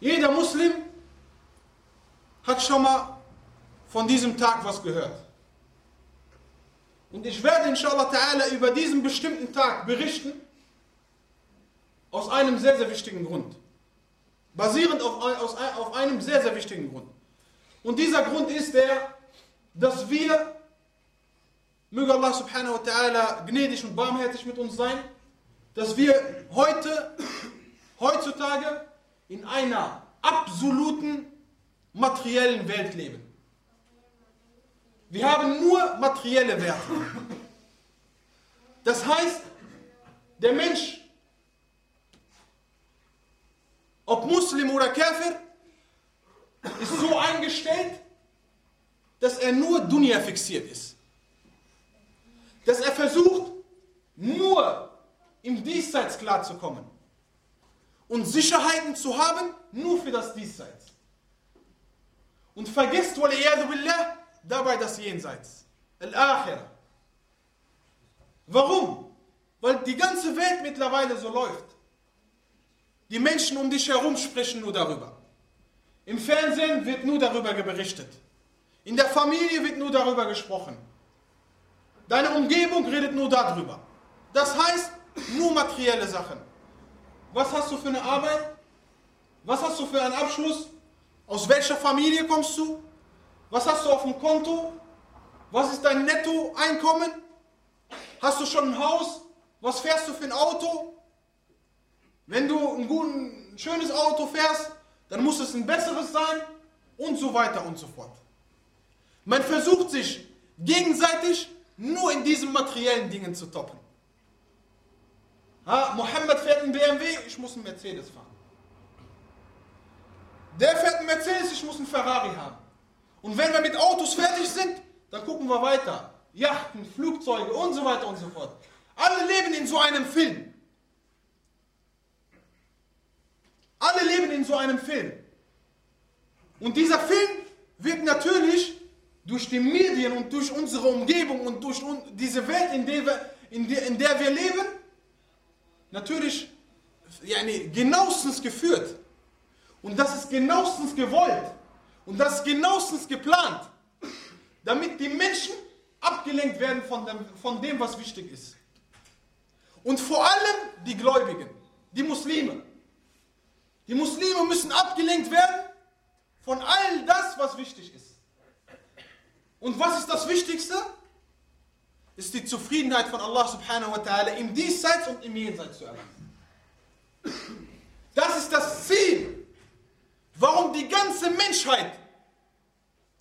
Jeder Muslim hat schon mal von diesem Tag was gehört. Und ich werde inshallah ta'ala über diesen bestimmten Tag berichten, aus einem sehr, sehr wichtigen Grund. Basierend auf, aus, auf einem sehr, sehr wichtigen Grund. Und dieser Grund ist der, dass wir, möge Allah subhanahu wa ta'ala gnädig und barmherzig mit uns sein, dass wir heute, heutzutage in einer absoluten materiellen Welt leben. Wir haben nur materielle Werte. Das heißt, der Mensch, ob Muslim oder Kafir, ist so eingestellt, dass er nur Dunya fixiert ist. Dass er versucht, nur im Diesseits klarzukommen und Sicherheiten zu haben, nur für das Diesseits. Und vergisst, billah, dabei das Jenseits. Al-Akhirah. Warum? Weil die ganze Welt mittlerweile so läuft. Die Menschen um dich herum sprechen nur darüber. Im Fernsehen wird nur darüber berichtet. In der Familie wird nur darüber gesprochen. Deine Umgebung redet nur darüber. Das heißt, nur materielle Sachen. Was hast du für eine Arbeit? Was hast du für einen Abschluss? Aus welcher Familie kommst du? Was hast du auf dem Konto? Was ist dein Nettoeinkommen? Hast du schon ein Haus? Was fährst du für ein Auto? Wenn du ein, gut, ein schönes Auto fährst, dann muss es ein besseres sein und so weiter und so fort. Man versucht sich gegenseitig nur in diesen materiellen Dingen zu toppen. Ha, Mohammed fährt einen BMW, ich muss einen Mercedes fahren. Der fährt einen Mercedes, ich muss einen Ferrari haben. Und wenn wir mit Autos fertig sind, dann gucken wir weiter. Yachten, Flugzeuge und so weiter und so fort. Alle leben in so einem Film. Alle leben in so einem Film. Und dieser Film wird natürlich durch die Medien und durch unsere Umgebung und durch diese Welt, in der wir, in der, in der wir leben, natürlich yani, genauestens geführt. Und das ist genauestens gewollt. Und das ist genauestens geplant, damit die Menschen abgelenkt werden von dem, von dem, was wichtig ist. Und vor allem die Gläubigen, die Muslime. Die Muslime müssen abgelenkt werden von all das, was wichtig ist. Und was ist das Wichtigste? Ist die Zufriedenheit von Allah subhanahu wa ta'ala im Diesseits und im Jenseits zu erlangen. Das ist das Ziel, warum die ganze Menschheit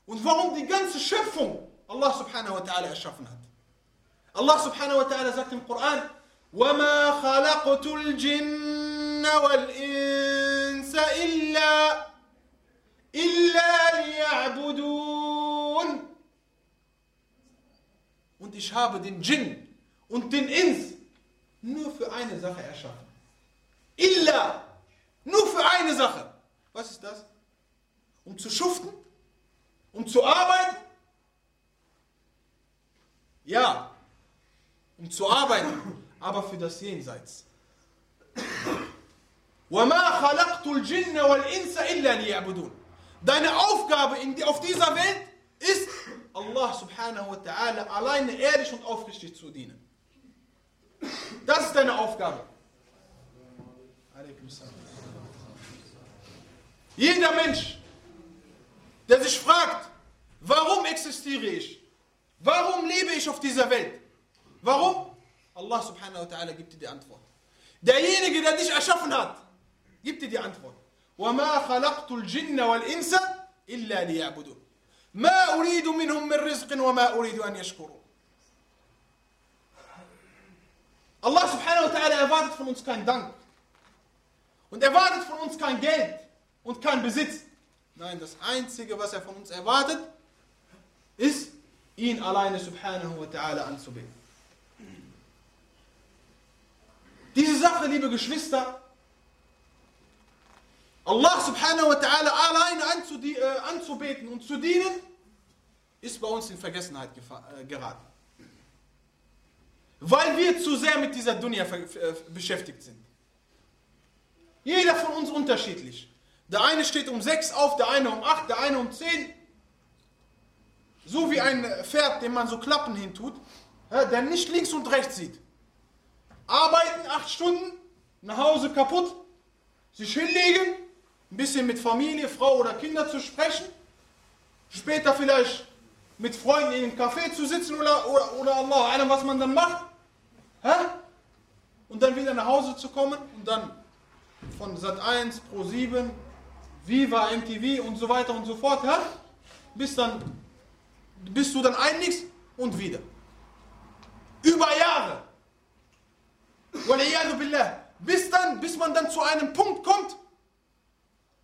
und warum die ganze Schöpfung Allah subhanahu wa ta'ala erschaffen hat. Allah subhanahu wa ta'ala sagt im Koran, وَمَا خَلَقْتُ الْجِنَّ وَالْإِنسَ إِلَّا إِلَّا لِيَعْبُدُونَ Und ich habe den Djinn und den Ins nur für eine Sache erschaffen. Illa. Nur für eine Sache. Was ist das? Um zu schuften? Um zu arbeiten? Ja, um zu arbeiten, aber für das Jenseits. Deine Aufgabe auf dieser Welt ist, Allah subhanahu wa ta'ala alleine ehrlich und aufrichtig zu dienen. Das ist deine Aufgabe. Jeder Mensch, der sich fragt, warum existiere ich? Warum lebe ich auf dieser Welt? Warum? Allah subhanahu wa ta'ala gibt dir die Antwort. Derjenige, der dich erschaffen hat, gibt dir die Antwort. وَمَا خَلَقْتُ الْجِنَّ وَالْإِنسَ إِلَّا لِيَعْبُدُونَ ما أريد منهم من رزق وما أريد أن يشكروا Allah subhanahu wa ta'ala erwartet von uns keinen Dank. Und erwartet von uns kein Geld und kein Besitz. Nein, das Einzige, was er von uns erwartet, ist, ihn alleine subhanahu wa ta'ala anzubeten. Diese Sache, liebe Geschwister, Allah subhanahu wa ta'ala alleine äh, anzubeten und zu dienen, ist bei uns in Vergessenheit äh, geraten. Weil wir zu sehr mit dieser Dunya äh, beschäftigt sind. Jeder von uns unterschiedlich. Der eine steht um 6 auf, der eine um 8, der eine um 10. So wie ein Pferd, dem man so Klappen hintut, der nicht links und rechts sieht. Arbeiten 8 Stunden, nach Hause kaputt, sich hinlegen, ein bisschen mit Familie, Frau oder Kinder zu sprechen, später vielleicht mit Freunden in einem Café zu sitzen oder, oder, oder Allah, einem, was man dann macht. Hä? Und dann wieder nach Hause zu kommen und dann von Sat 1, Pro 7, Viva, MTV und so weiter und so fort, hä? Bis dann, bist du dann einig und wieder. Über Jahre. Bis dann, bis man dann zu einem Punkt kommt,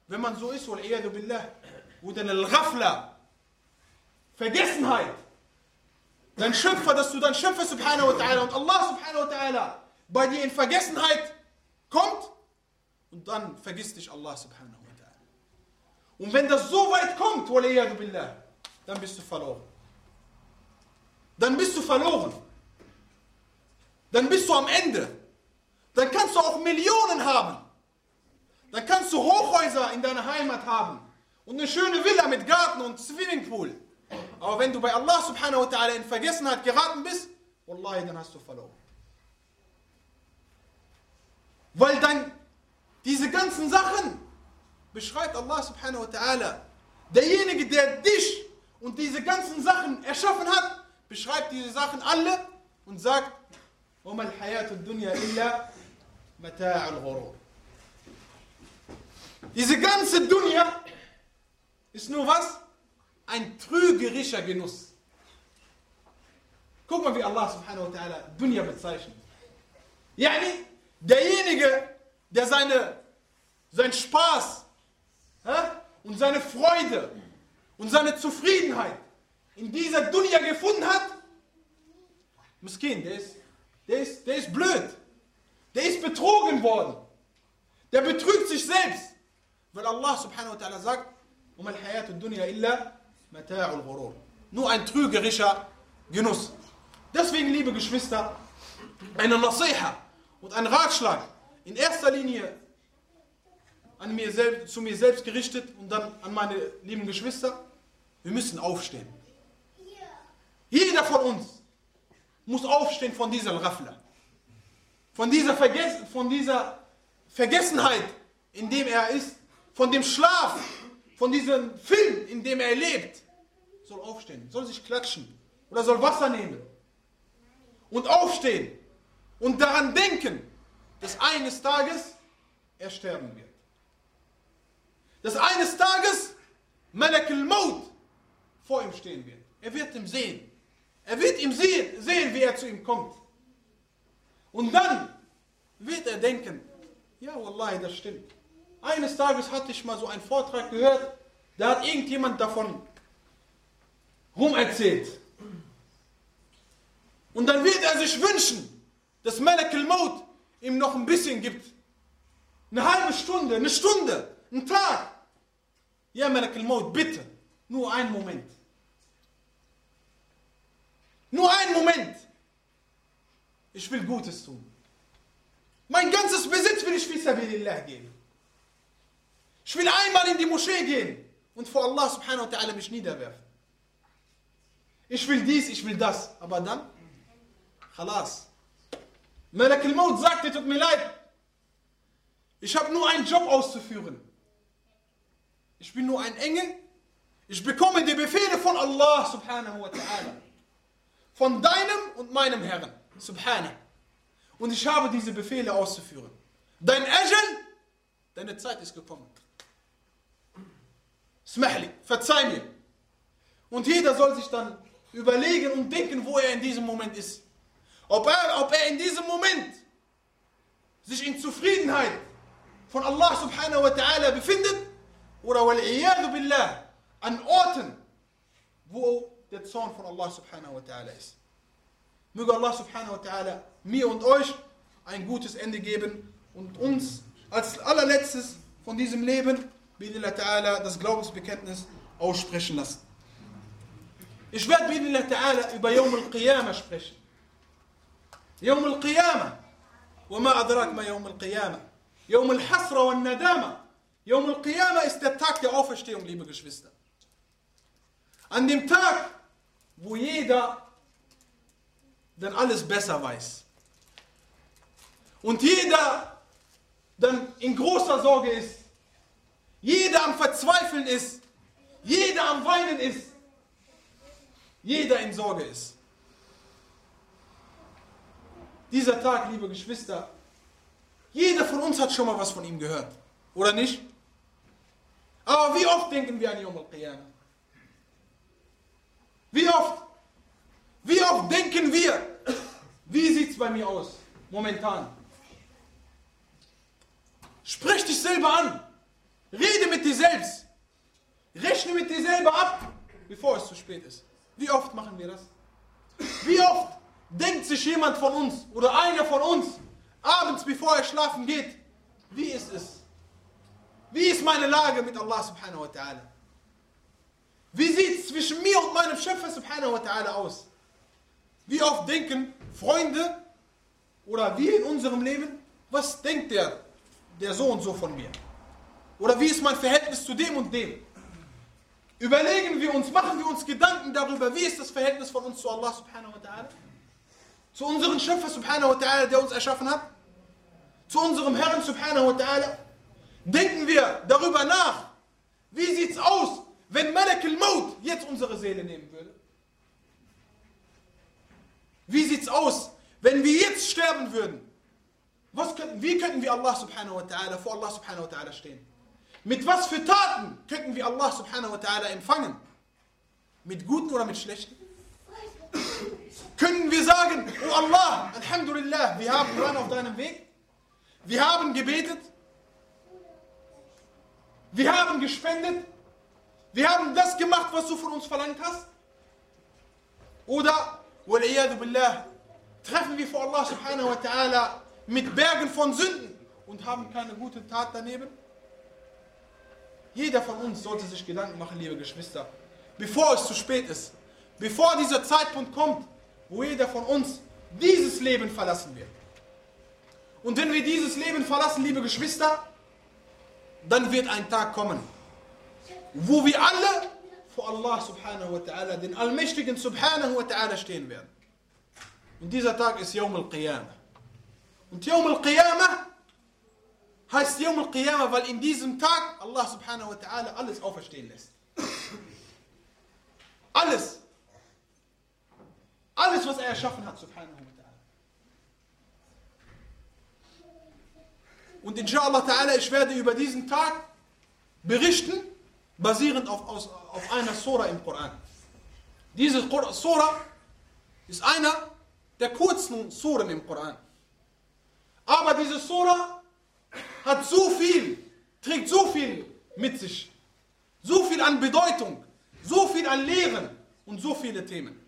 wenn man so ist, billah, dann Al-Ghafla, Vergessenheit, dein Schöpfer, dass du dein Schöpfer subhanahu wa ta'ala und Allah subhanahu wa ta'ala bei dir in Vergessenheit kommt und dann vergisst dich Allah subhanahu wa ta'ala. Und wenn das so weit kommt, billah, dann bist du verloren. Dann bist du verloren. Dann bist du am Ende. Dann kannst du auch Millionen haben. Dann kannst du Hochhäuser in deiner Heimat haben. Und eine schöne Villa mit Garten und Swimmingpool. Aber wenn du bei Allah subhanahu wa ta'ala in Vergessenheit geraten bist, Wallahi, dann hast du verloren. Weil dann diese ganzen Sachen beschreibt Allah subhanahu wa ta'ala. Derjenige, der dich und diese ganzen Sachen erschaffen hat, beschreibt diese Sachen alle und sagt, وَمَا الْحَيَاةُ الدُّنْيَا إِلَّا مَتَاعُ الْغُرُورِ diese ganze Dunya ist nur was? Ein trügerischer Genuss. Guck mal, wie Allah subhanahu wa ta'ala Dunya bezeichnet. Yani, derjenige, der seine, sein Spaß hä, und seine Freude und seine Zufriedenheit in dieser Dunya gefunden hat, Miskin, der ist, der, ist, der ist blöd. Der ist betrogen worden. Der betrügt sich selbst. Weil Allah subhanahu wa ta'ala sagt, um al dunya illa mata'ul ghurur. Nur ein trügerischer Genuss. Deswegen, liebe Geschwister, eine Nasiha und ein Ratschlag in erster Linie an mir selbst, zu mir selbst gerichtet und dann an meine lieben Geschwister. Wir müssen aufstehen. Jeder von uns muss aufstehen von dieser Rafla. Von dieser, Verges von dieser Vergessenheit, in dem er ist. Von dem Schlaf, von diesem Film, in dem er lebt. Soll aufstehen, soll sich klatschen oder soll Wasser nehmen. Und aufstehen und daran denken, dass eines Tages er sterben wird. Dass eines Tages Malak al-Maut vor ihm stehen wird. Er wird ihn sehen. Er wird ihm sehen, sehen, wie er zu ihm kommt. Und dann wird er denken, ja, Wallahi, das stimmt. Eines Tages hatte ich mal so einen Vortrag gehört, da hat irgendjemand davon rumerzählt. Und dann wird er sich wünschen, dass Malak al-Maut ihm noch ein bisschen gibt. Eine halbe Stunde, eine Stunde, ein Tag. Ja, Malak al-Maut, bitte, nur einen Moment. Nur einen Moment. Ich will Gutes tun. Mein ganzes Besitz will ich für Sabilillah geben. Ich will einmal in die Moschee gehen und vor Allah subhanahu wa ta'ala mich niederwerfen. Ich will dies, ich will das. Aber dann, khalas. Malak al-Maut sagte, tut mir leid. Ich habe nur einen Job auszuführen. Ich bin nur ein Engel. Ich bekomme die Befehle von Allah subhanahu wa ta'ala von deinem und meinem Herrn, subhanahu. Und ich habe diese Befehle auszuführen. Dein Ajal, deine Zeit ist gekommen. Smahli, verzeih mir. Und jeder soll sich dann überlegen und denken, wo er in diesem Moment ist. Ob er, ob er in diesem Moment sich in Zufriedenheit von Allah subhanahu wa ta'ala befindet oder wal billah an Orten, wo der Zorn von Allah subhanahu wa ta'ala ist. Möge Allah subhanahu wa ta'ala mir und euch ein gutes Ende geben und uns als allerletztes von diesem Leben, ta'ala, das Glaubensbekenntnis aussprechen lassen. Ich werde ta'ala über Yawm al-Qiyamah sprechen. يوم القيامة وما أدراك ما يوم القيامة يوم الحسرة والندامة Yom al-Qiyamah ist der Tag der Auferstehung, liebe Geschwister. An dem Tag, wo jeder dann alles besser weiß. Und jeder dann in großer Sorge ist. jeder am Verzweifeln ist. Jeder am Weinen ist. Jeder in Sorge ist. Dieser Tag, liebe Geschwister, jeder von uns hat schon mal was von ihm gehört. Oder nicht? Aber wie oft denken wir an Yom al-Qiyamah? Wie oft? Wie oft denken wir? Wie sieht es bei mir aus? Momentan. Sprich dich selber an. Rede mit dir selbst. Rechne mit dir selber ab, bevor es zu spät ist. Wie oft machen wir das? Wie oft denkt sich jemand von uns oder einer von uns abends, bevor er schlafen geht, wie ist es? Wie ist meine Lage mit Allah subhanahu wa ta'ala? Wie sieht es zwischen mir und meinem Schöpfer subhanahu wa ta'ala aus? Wie oft denken Freunde oder wir in unserem Leben, was denkt der, der so und so von mir? Oder wie ist mein Verhältnis zu dem und dem? Überlegen wir uns, machen wir uns Gedanken darüber, wie ist das Verhältnis von uns zu Allah subhanahu wa ta'ala? Zu unserem Schöpfer subhanahu wa ta'ala, der uns erschaffen hat? Zu unserem Herrn subhanahu wa ta'ala? Denken wir darüber nach, wie sieht es aus, wenn Malak al-Maut jetzt unsere Seele nehmen würde? Wie sieht es aus, wenn wir jetzt sterben würden? Was könnten, wie könnten wir Allah subhanahu wa ta'ala vor Allah subhanahu wa ta'ala stehen? Mit was für Taten könnten wir Allah subhanahu wa ta'ala empfangen? Mit guten oder mit schlechten? Können wir sagen, oh Allah, Alhamdulillah, wir haben waren auf deinem Weg, wir haben gebetet, wir haben gespendet, wir haben das gemacht, was du von uns verlangt hast? Oder, billah, treffen wir vor Allah subhanahu wa ta'ala mit Bergen von Sünden und haben keine gute Tat daneben? Jeder von uns sollte sich Gedanken machen, liebe Geschwister, bevor es zu spät ist, bevor dieser Zeitpunkt kommt, wo jeder von uns dieses Leben verlassen wird. Und wenn wir dieses Leben verlassen, liebe Geschwister, dann wird ein Tag kommen, wo wir alle vor Allah subhanahu wa ta'ala, den Allmächtigen subhanahu wa ta'ala stehen werden. Und dieser Tag ist Yawm al-Qiyamah. Und Yawm al-Qiyamah heißt Yawm al-Qiyamah, weil in diesem Tag Allah subhanahu wa ta'ala alles auferstehen lässt. Alles. Alles, was er erschaffen hat, subhanahu wa ta'ala. Und inshallah ta'ala, ich werde über diesen Tag berichten, basierend auf, aus, auf einer Sura im Koran. Diese Sura ist einer der kurzen Suren im Koran. Aber diese Sura hat so viel, trägt so viel mit sich. So viel an Bedeutung, so viel an Lehren und so viele Themen.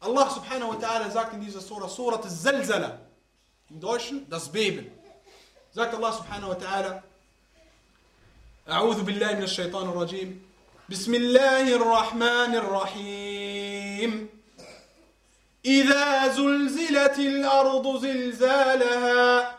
Allah subhanahu wa ta'ala sagt in dieser Surah, Surah al-Zalzala, im Deutschen das Beben. Sagt Allah subhanahu wa ta'ala, أعوذ بالله من الشيطان الرجيم بسم الله الرحمن الرحيم إذا زلزلت الأرض زلزالها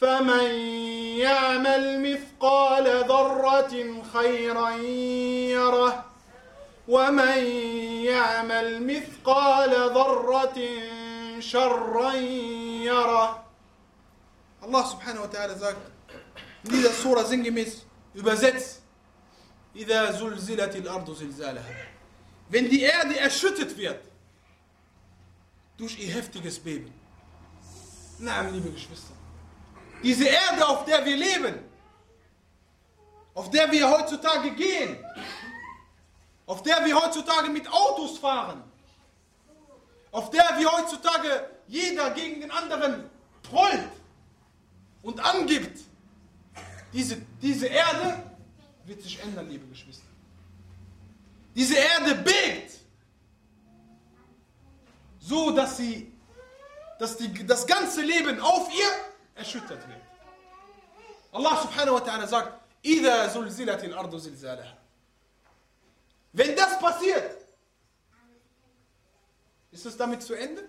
فمن يعمل مثقال ذرة خيرا يره ومن يعمل مثقال ذرة شرا يره. الله سبحانه وتعالى ذاك لذا الصورة زنجميز يبزت إذا زلزلت الأرض زلزالها. Wenn die Erde erschüttet wird durch ihr heftiges Beben. Nein, liebe Geschwister. Diese Erde, auf der wir leben, auf der wir heutzutage gehen, auf der wir heutzutage mit Autos fahren, auf der wir heutzutage jeder gegen den anderen trollt und angibt, diese, diese Erde wird sich ändern, liebe Geschwister. Diese Erde bebt, so dass sie, dass die, das ganze Leben auf ihr erschüttert wird. Allah subhanahu wa ta'ala sagt, Ida zulzilatil ardu zilzalaha. Wenn das passiert, ist es damit zu Ende?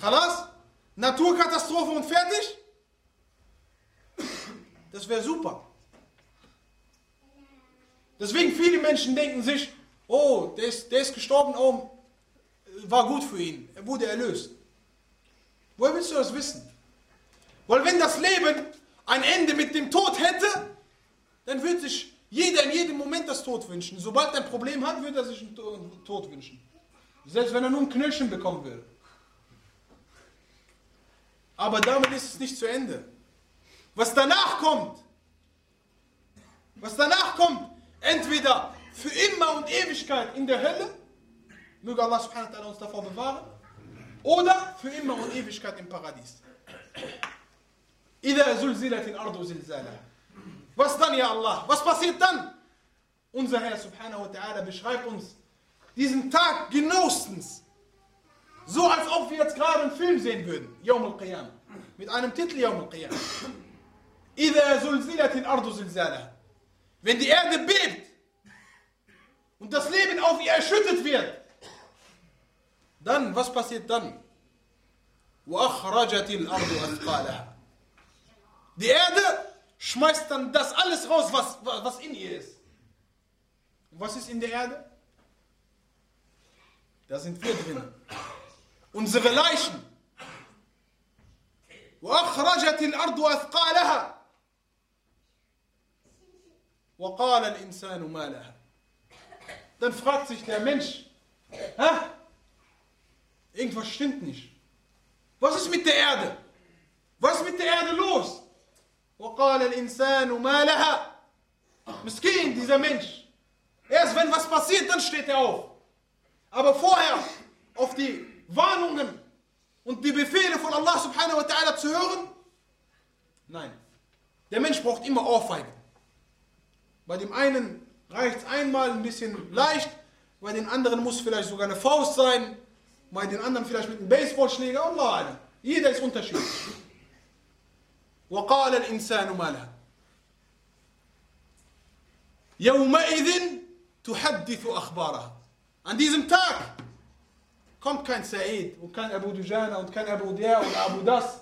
Khalas? Naturkatastrophe und fertig? Das wäre super. Deswegen viele Menschen denken sich, oh, der ist, der ist gestorben, oh, war gut für ihn, er wurde erlöst. Woher willst du das wissen? Weil wenn das Leben ein Ende mit dem Tod hätte, dann würde sich jeder in jedem Moment das Tod wünschen. Sobald er ein Problem hat, würde er sich einen Tod wünschen. Selbst wenn er nur ein Knöllchen bekommen würde. Aber damit ist es nicht zu Ende. Was danach kommt, was danach kommt, entweder für immer und Ewigkeit in der Hölle, möge Allah subhanahu wa ta'ala uns davor bewahren, oder für immer und Ewigkeit im Paradies. Was dann, ja Allah? Was passiert dann? Unser Herr subhanahu wa ta'ala beschreibt uns diesen Tag genauestens. So als ob wir jetzt gerade einen Film sehen würden. Yawm al-Qiyam. Mit einem Titel Yawm al-Qiyam. Wenn die Erde bebt und das Leben auf ihr erschüttet wird, dann, was passiert dann? Die Erde schmeißt dann das alles raus, was, was in ihr ist. Und was ist in der Erde? Da sind wir drin. Unsere Leichen. وأخرجت الأرض أثقالها وقال الإنسان ما لها Dann fragt sich der Mensch, Hä? irgendwas stimmt nicht. Was ist mit der Erde? Was ist mit der Erde los? وقال الإنسان ما لها Miskin, dieser Mensch. Erst wenn was passiert, dann steht er auf. Aber vorher auf die Warnungen und die Befehle von Allah subhanahu wa ta'ala zu hören? Nein. Der Mensch braucht immer Ohrfeigen. Bei dem einen reicht es einmal ein bisschen leicht, bei den anderen muss vielleicht sogar eine Faust sein, bei den anderen vielleicht mit einem Baseballschläger, Allah. Jeder ist unterschiedlich. وقال الإنسان ما لها يومئذ تحدث أخبارها An diesem Tag kommt kein Said und kein Abu Dujana und kein Abu Dia und Abu Das.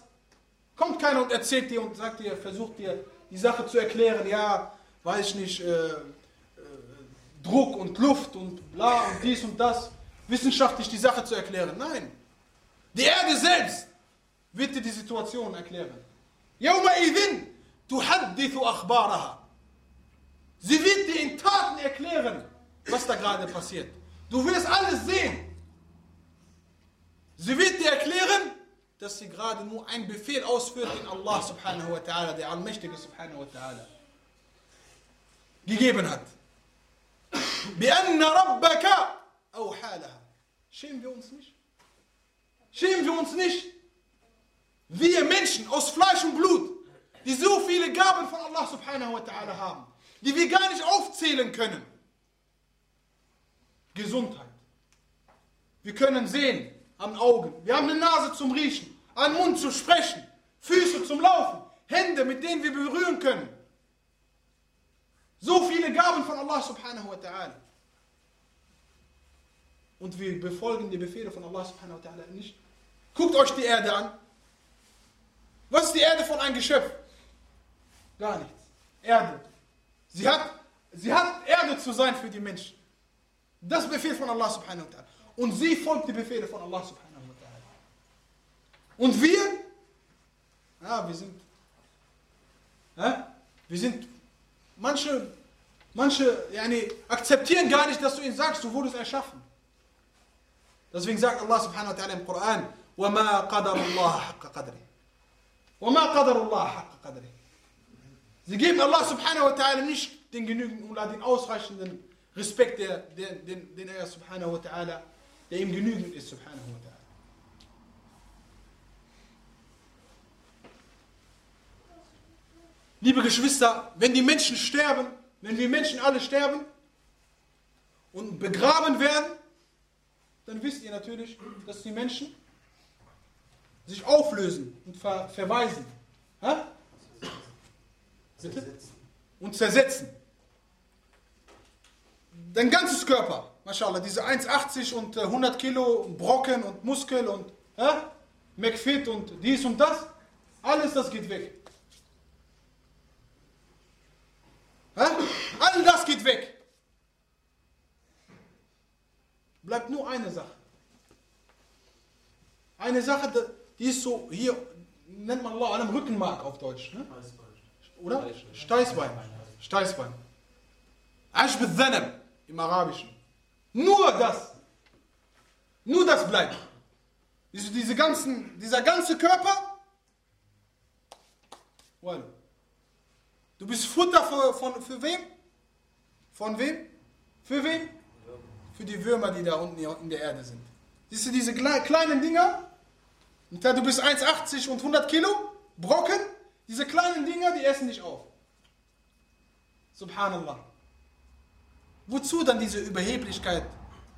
Kommt keiner und erzählt dir und sagt dir, versucht dir die Sache zu erklären, ja, weiß ich nicht, äh, äh, Druck und Luft und bla und dies und das, wissenschaftlich die Sache zu erklären. Nein. Die Erde selbst wird dir die Situation erklären. يومئذ تحدث أخبارها. Sie wird dir in Taten erklären, was da gerade passiert. Du wirst alles sehen. Sie wird dir erklären, dass sie gerade nur einen Befehl ausführt, den Allah subhanahu wa ta'ala, der Allmächtige subhanahu wa ta'ala, gegeben hat. بأن ربك أوحى لها. Schämen wir uns nicht? Schämen wir uns nicht? Wir Menschen aus Fleisch und Blut, die so viele Gaben von Allah subhanahu wa ta'ala haben, die wir gar nicht aufzählen können. Gesundheit. Wir können sehen, haben Augen, wir haben eine Nase zum Riechen, einen Mund zu sprechen, Füße zum Laufen, Hände, mit denen wir berühren können. So viele Gaben von Allah subhanahu wa ta'ala. Und wir befolgen die Befehle von Allah subhanahu wa ta'ala nicht. Guckt euch die Erde an. Was ist die Erde von einem Geschöpf? Gar nichts. Erde. Sie hat, sie hat Erde zu sein für die Menschen. Das Befehl von Allah subhanahu wa ta'ala. Und sie folgt die Befehle von Allah subhanahu wa ta'ala. Und wir? Ja, wir sind. Ja, wir sind. Manche, manche yani, akzeptieren gar nicht, dass du ihnen sagst, du wurdest erschaffen. Deswegen sagt Allah subhanahu wa ta'ala im Koran, وَمَا قَدَرُ اللَّهَ حَقَّ قَدْرِهِ وَمَا قَدَرُ اللَّهَ حَقَّ قَدْرِهِ Sie geben Allah subhanahu wa ta'ala nicht den genügenden oder den ausreichenden Respekt, der, den, den, den er subhanahu wa ta'ala, der ihm genügend ist, subhanahu wa ta'ala. liebe Geschwister, wenn die Menschen sterben, wenn wir Menschen alle sterben und begraben werden, dann wisst ihr natürlich, dass die Menschen sich auflösen und ver verweisen. Ha? Bitte? Und zersetzen. Dein ganzes Körper, mashallah, diese 1,80 und 100 äh, Kilo Brocken und Muskel und ha? McFit und dies und das, alles das geht weg. Ha? All das geht weg. Bleibt nur eine Sache. Eine Sache, die ist so, hier nennt man Allah einem Rückenmark auf Deutsch. Ne? Oder? Steißbein. Steißbein. Ashb al im Arabischen. Nur das. Nur das bleibt. Diese, diese ganzen, dieser ganze Körper. Well. Du bist Futter für, von, für wem? Von wem? Für wen? Für die Würmer, die da unten in der Erde sind. Siehst du diese kleinen Dinger? Du bist 1,80 und 100 Kilo, Brocken. Diese kleinen Dinger, die essen dich auf. Subhanallah. Wozu dann diese Überheblichkeit?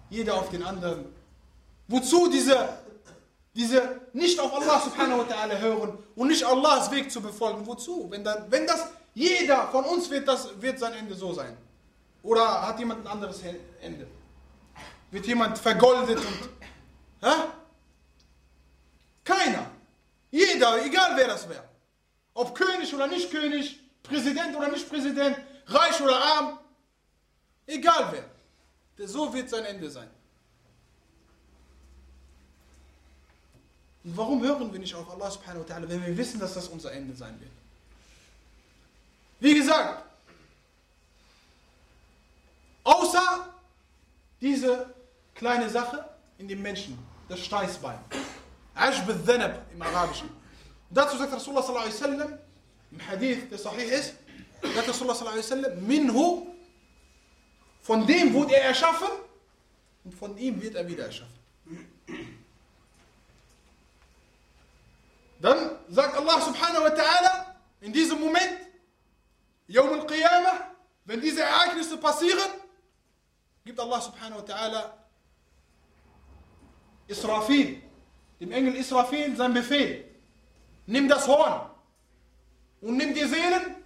Jeder auf den anderen. Wozu diese, diese nicht auf Allah subhanahu wa ta'ala hören und nicht Allahs Weg zu befolgen? Wozu? Wenn, dann, wenn das jeder von uns wird, das, wird sein Ende so sein. Oder hat jemand ein anderes Ende? Wird jemand vergoldet und. Hä? Keiner. Jeder, egal wer das wäre. Ob König oder nicht König, Präsident oder nicht Präsident, reich oder arm, egal wer. So wird sein Ende sein. Und warum hören wir nicht auf Allah subhanahu wa ta'ala, wenn wir wissen, dass das unser Ende sein wird? Wie gesagt, außer diese kleine Sache in dem Menschen, das Steißbein. Ashb al im Arabischen. Und dazu sagt Rasulullah sallallahu alaihi wasallam, im Hadith, der sahih ist, sagt Rasulullah sallallahu alaihi wasallam, minhu, von dem wurde er erschaffen und von ihm wird er wieder erschaffen. Dann sagt Allah subhanahu wa ta'ala in diesem Moment, Yawm al-Qiyamah, wenn diese Ereignisse passieren, gibt Allah subhanahu wa ta'ala Israfil, dem Engel Israfil, sein Befehl. Nimm das Horn und nimm die Seelen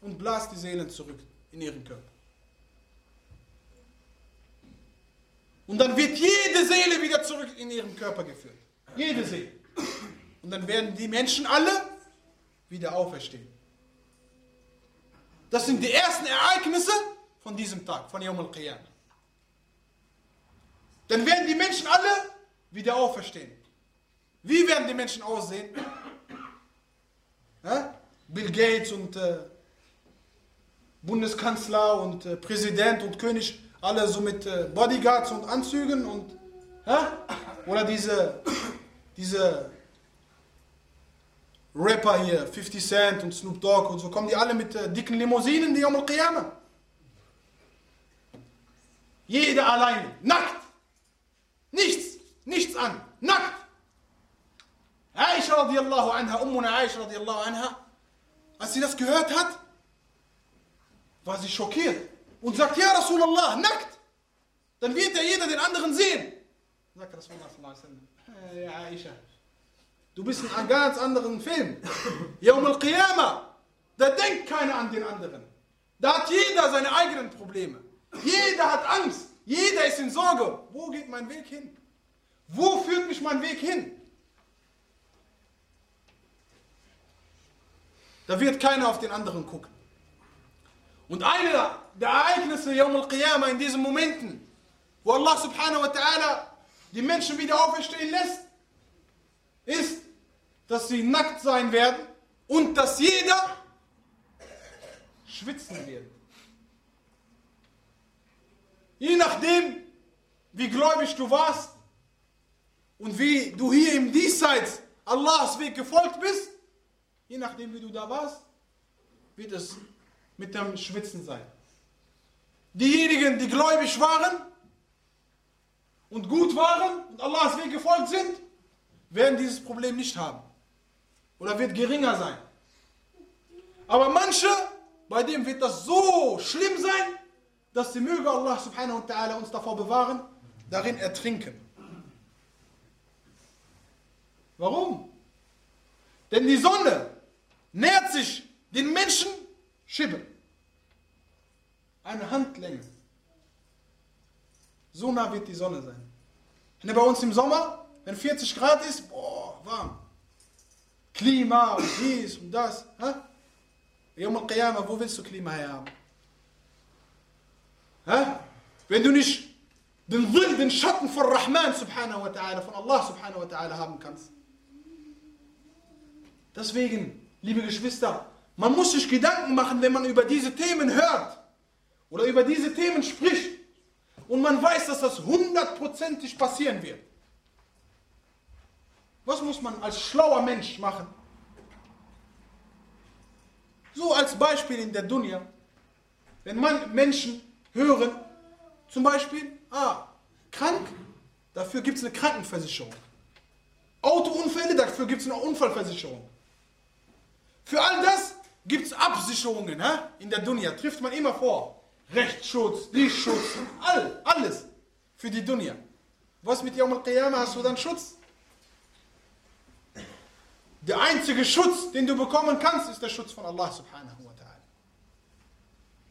und blas die Seelen zurück in ihren Körper. Und dann wird jede Seele wieder zurück in ihren Körper geführt. Jede Seele. Und dann werden die Menschen alle wieder auferstehen. Das sind die ersten Ereignisse von diesem Tag, von Yom al-Qiyamah. Dann werden die Menschen alle wieder auferstehen. Wie werden die Menschen aussehen? Ja? Bill Gates und äh, Bundeskanzler und äh, Präsident und König, alle so mit äh, Bodyguards und Anzügen und ja? oder diese, diese Rapper hier, 50 Cent und Snoop Dogg und so, kommen die alle mit äh, dicken Limousinen, die Yom al-Qiyamah. Jeder alleine, nackt. Nichts, nichts an, nackt. Aisha radiallahu anha, Ummuna Aisha radiallahu anha, als sie das gehört hat, war sie schockiert und sagt, ja Rasulallah, nackt. Dann wird ja jeder den anderen sehen. Sagt Rasulallah sallallahu alaihi wasallam, ja Aisha, Du bist in einem ganz anderen Film. Yawm al-Qiyamah. Da denkt keiner an den anderen. Da hat jeder seine eigenen Probleme. Jeder hat Angst. Jeder ist in Sorge. Wo geht mein Weg hin? Wo führt mich mein Weg hin? Da wird keiner auf den anderen gucken. Und einer der Ereignisse Yawm al-Qiyamah in diesen Momenten, wo Allah subhanahu wa ta'ala die Menschen wieder auferstehen lässt, ist, dass sie nackt sein werden und dass jeder schwitzen wird. Je nachdem, wie gläubig du warst und wie du hier im Diesseits Allahs Weg gefolgt bist, je nachdem, wie du da warst, wird es mit dem Schwitzen sein. Diejenigen, die gläubig waren und gut waren und Allahs Weg gefolgt sind, werden dieses Problem nicht haben oder wird geringer sein. Aber manche, bei dem wird das so schlimm sein, dass die möge Allah subhanahu wa ta'ala uns davor bewahren, darin ertrinken. Warum? Denn die Sonne nähert sich den Menschen Schibbe. Eine Handlänge. So nah wird die Sonne sein. Wenn bei uns im Sommer, wenn 40 Grad ist, boah, warm. Klima und dies und das. Yom al wo willst du Klima her haben? Hä? Wenn du nicht den Will, den Schatten von Rahman subhanahu wa ta'ala, von Allah subhanahu wa ta'ala haben kannst. Deswegen, liebe Geschwister, man muss sich Gedanken machen, wenn man über diese Themen hört oder über diese Themen spricht und man weiß, dass das hundertprozentig passieren wird. Was muss man als schlauer Mensch machen? So als Beispiel in der Dunya, wenn man Menschen hören, zum Beispiel, ah, krank, dafür gibt es eine Krankenversicherung. Autounfälle, dafür gibt es eine Unfallversicherung. Für all das gibt es Absicherungen hä? in der Dunya, trifft man immer vor. Rechtsschutz, Lichtschutz, all, alles für die Dunya. Was mit Yawm al-Qiyamah hast du dann Schutz? Der einzige Schutz, den du bekommen kannst, ist der Schutz von Allah subhanahu wa ta'ala.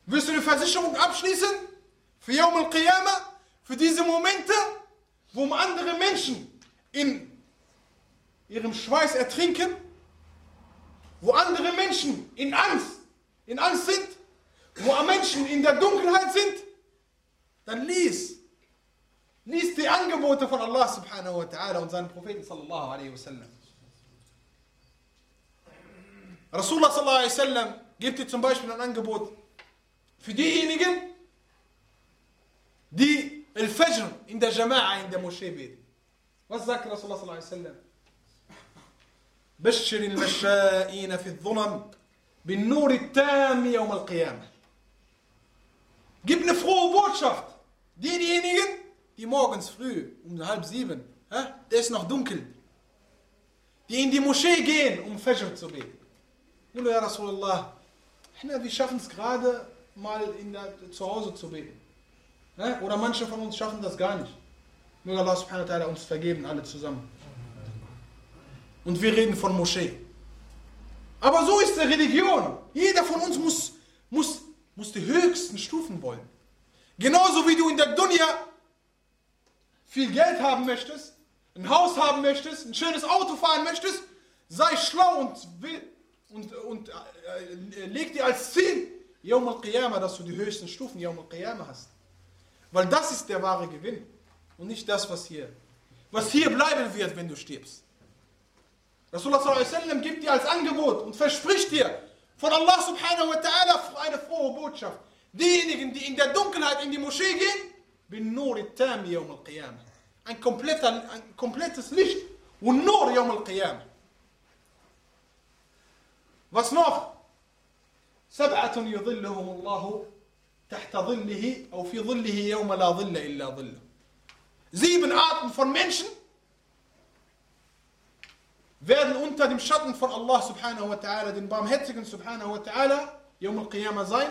Wirst du eine Versicherung abschließen für Yawm al-Qiyamah, für diese Momente, wo andere Menschen in ihrem Schweiß ertrinken, wo andere Menschen in Angst, in Angst sind, wo Menschen in der Dunkelheit sind, dann lies, lies die Angebote von Allah subhanahu wa ta'ala und seinen Propheten sallallahu alaihi wasallam. Rasulullah sallallahu alaihi wasallam gibt dir zum Beispiel ein Angebot für diejenigen, die Al-Fajr in der Jama'a in der Moschee beten. Was sagt Rasulullah sallallahu alaihi wasallam? بشر المشائين في الظلم بالنور التام يوم القيامة Gib eine frohe Botschaft. Diejenigen, die morgens früh um halb sieben, der ist noch dunkel, die in die Moschee gehen, um Fajr zu beten. Nur ja Rasulallah, wir schaffen es gerade mal in der, zu Hause zu beten. Oder manche von uns schaffen das gar nicht. Möge Allah subhanahu wa ta'ala uns vergeben, alle zusammen. Und wir reden von Moschee. Aber so ist die Religion. Jeder von uns muss, muss, muss die höchsten Stufen wollen. Genauso wie du in der Dunya viel Geld haben möchtest, ein Haus haben möchtest, ein schönes Auto fahren möchtest, sei schlau und, will, und, und äh, leg dir als Ziel, Yawm al-Qiyamah, dass du die höchsten Stufen Yawm al-Qiyamah hast. Weil das ist der wahre Gewinn und nicht das, was hier, was hier bleiben wird, wenn du stirbst. Rasulullah sallam gibt dir als Angebot und verspricht dir von Allah subhanahu wa ta'ala eine frohe Botschaft. Diejenigen, die in der Dunkelheit in die Moschee gehen, bin nur tam yawm al-qiyamah. Ein, kompletter, ein komplettes Licht und nur yawm al-qiyamah. Was noch? سبعة يظلهم الله تحت ظله أو في ظله يوم لا ظل إلا ظله. Sieben Arten von Menschen, werden unter dem Schatten von Allah subhanahu wa ta'ala, den Barmherzigen subhanahu wa ta'ala, Yawm al-Qiyamah sein,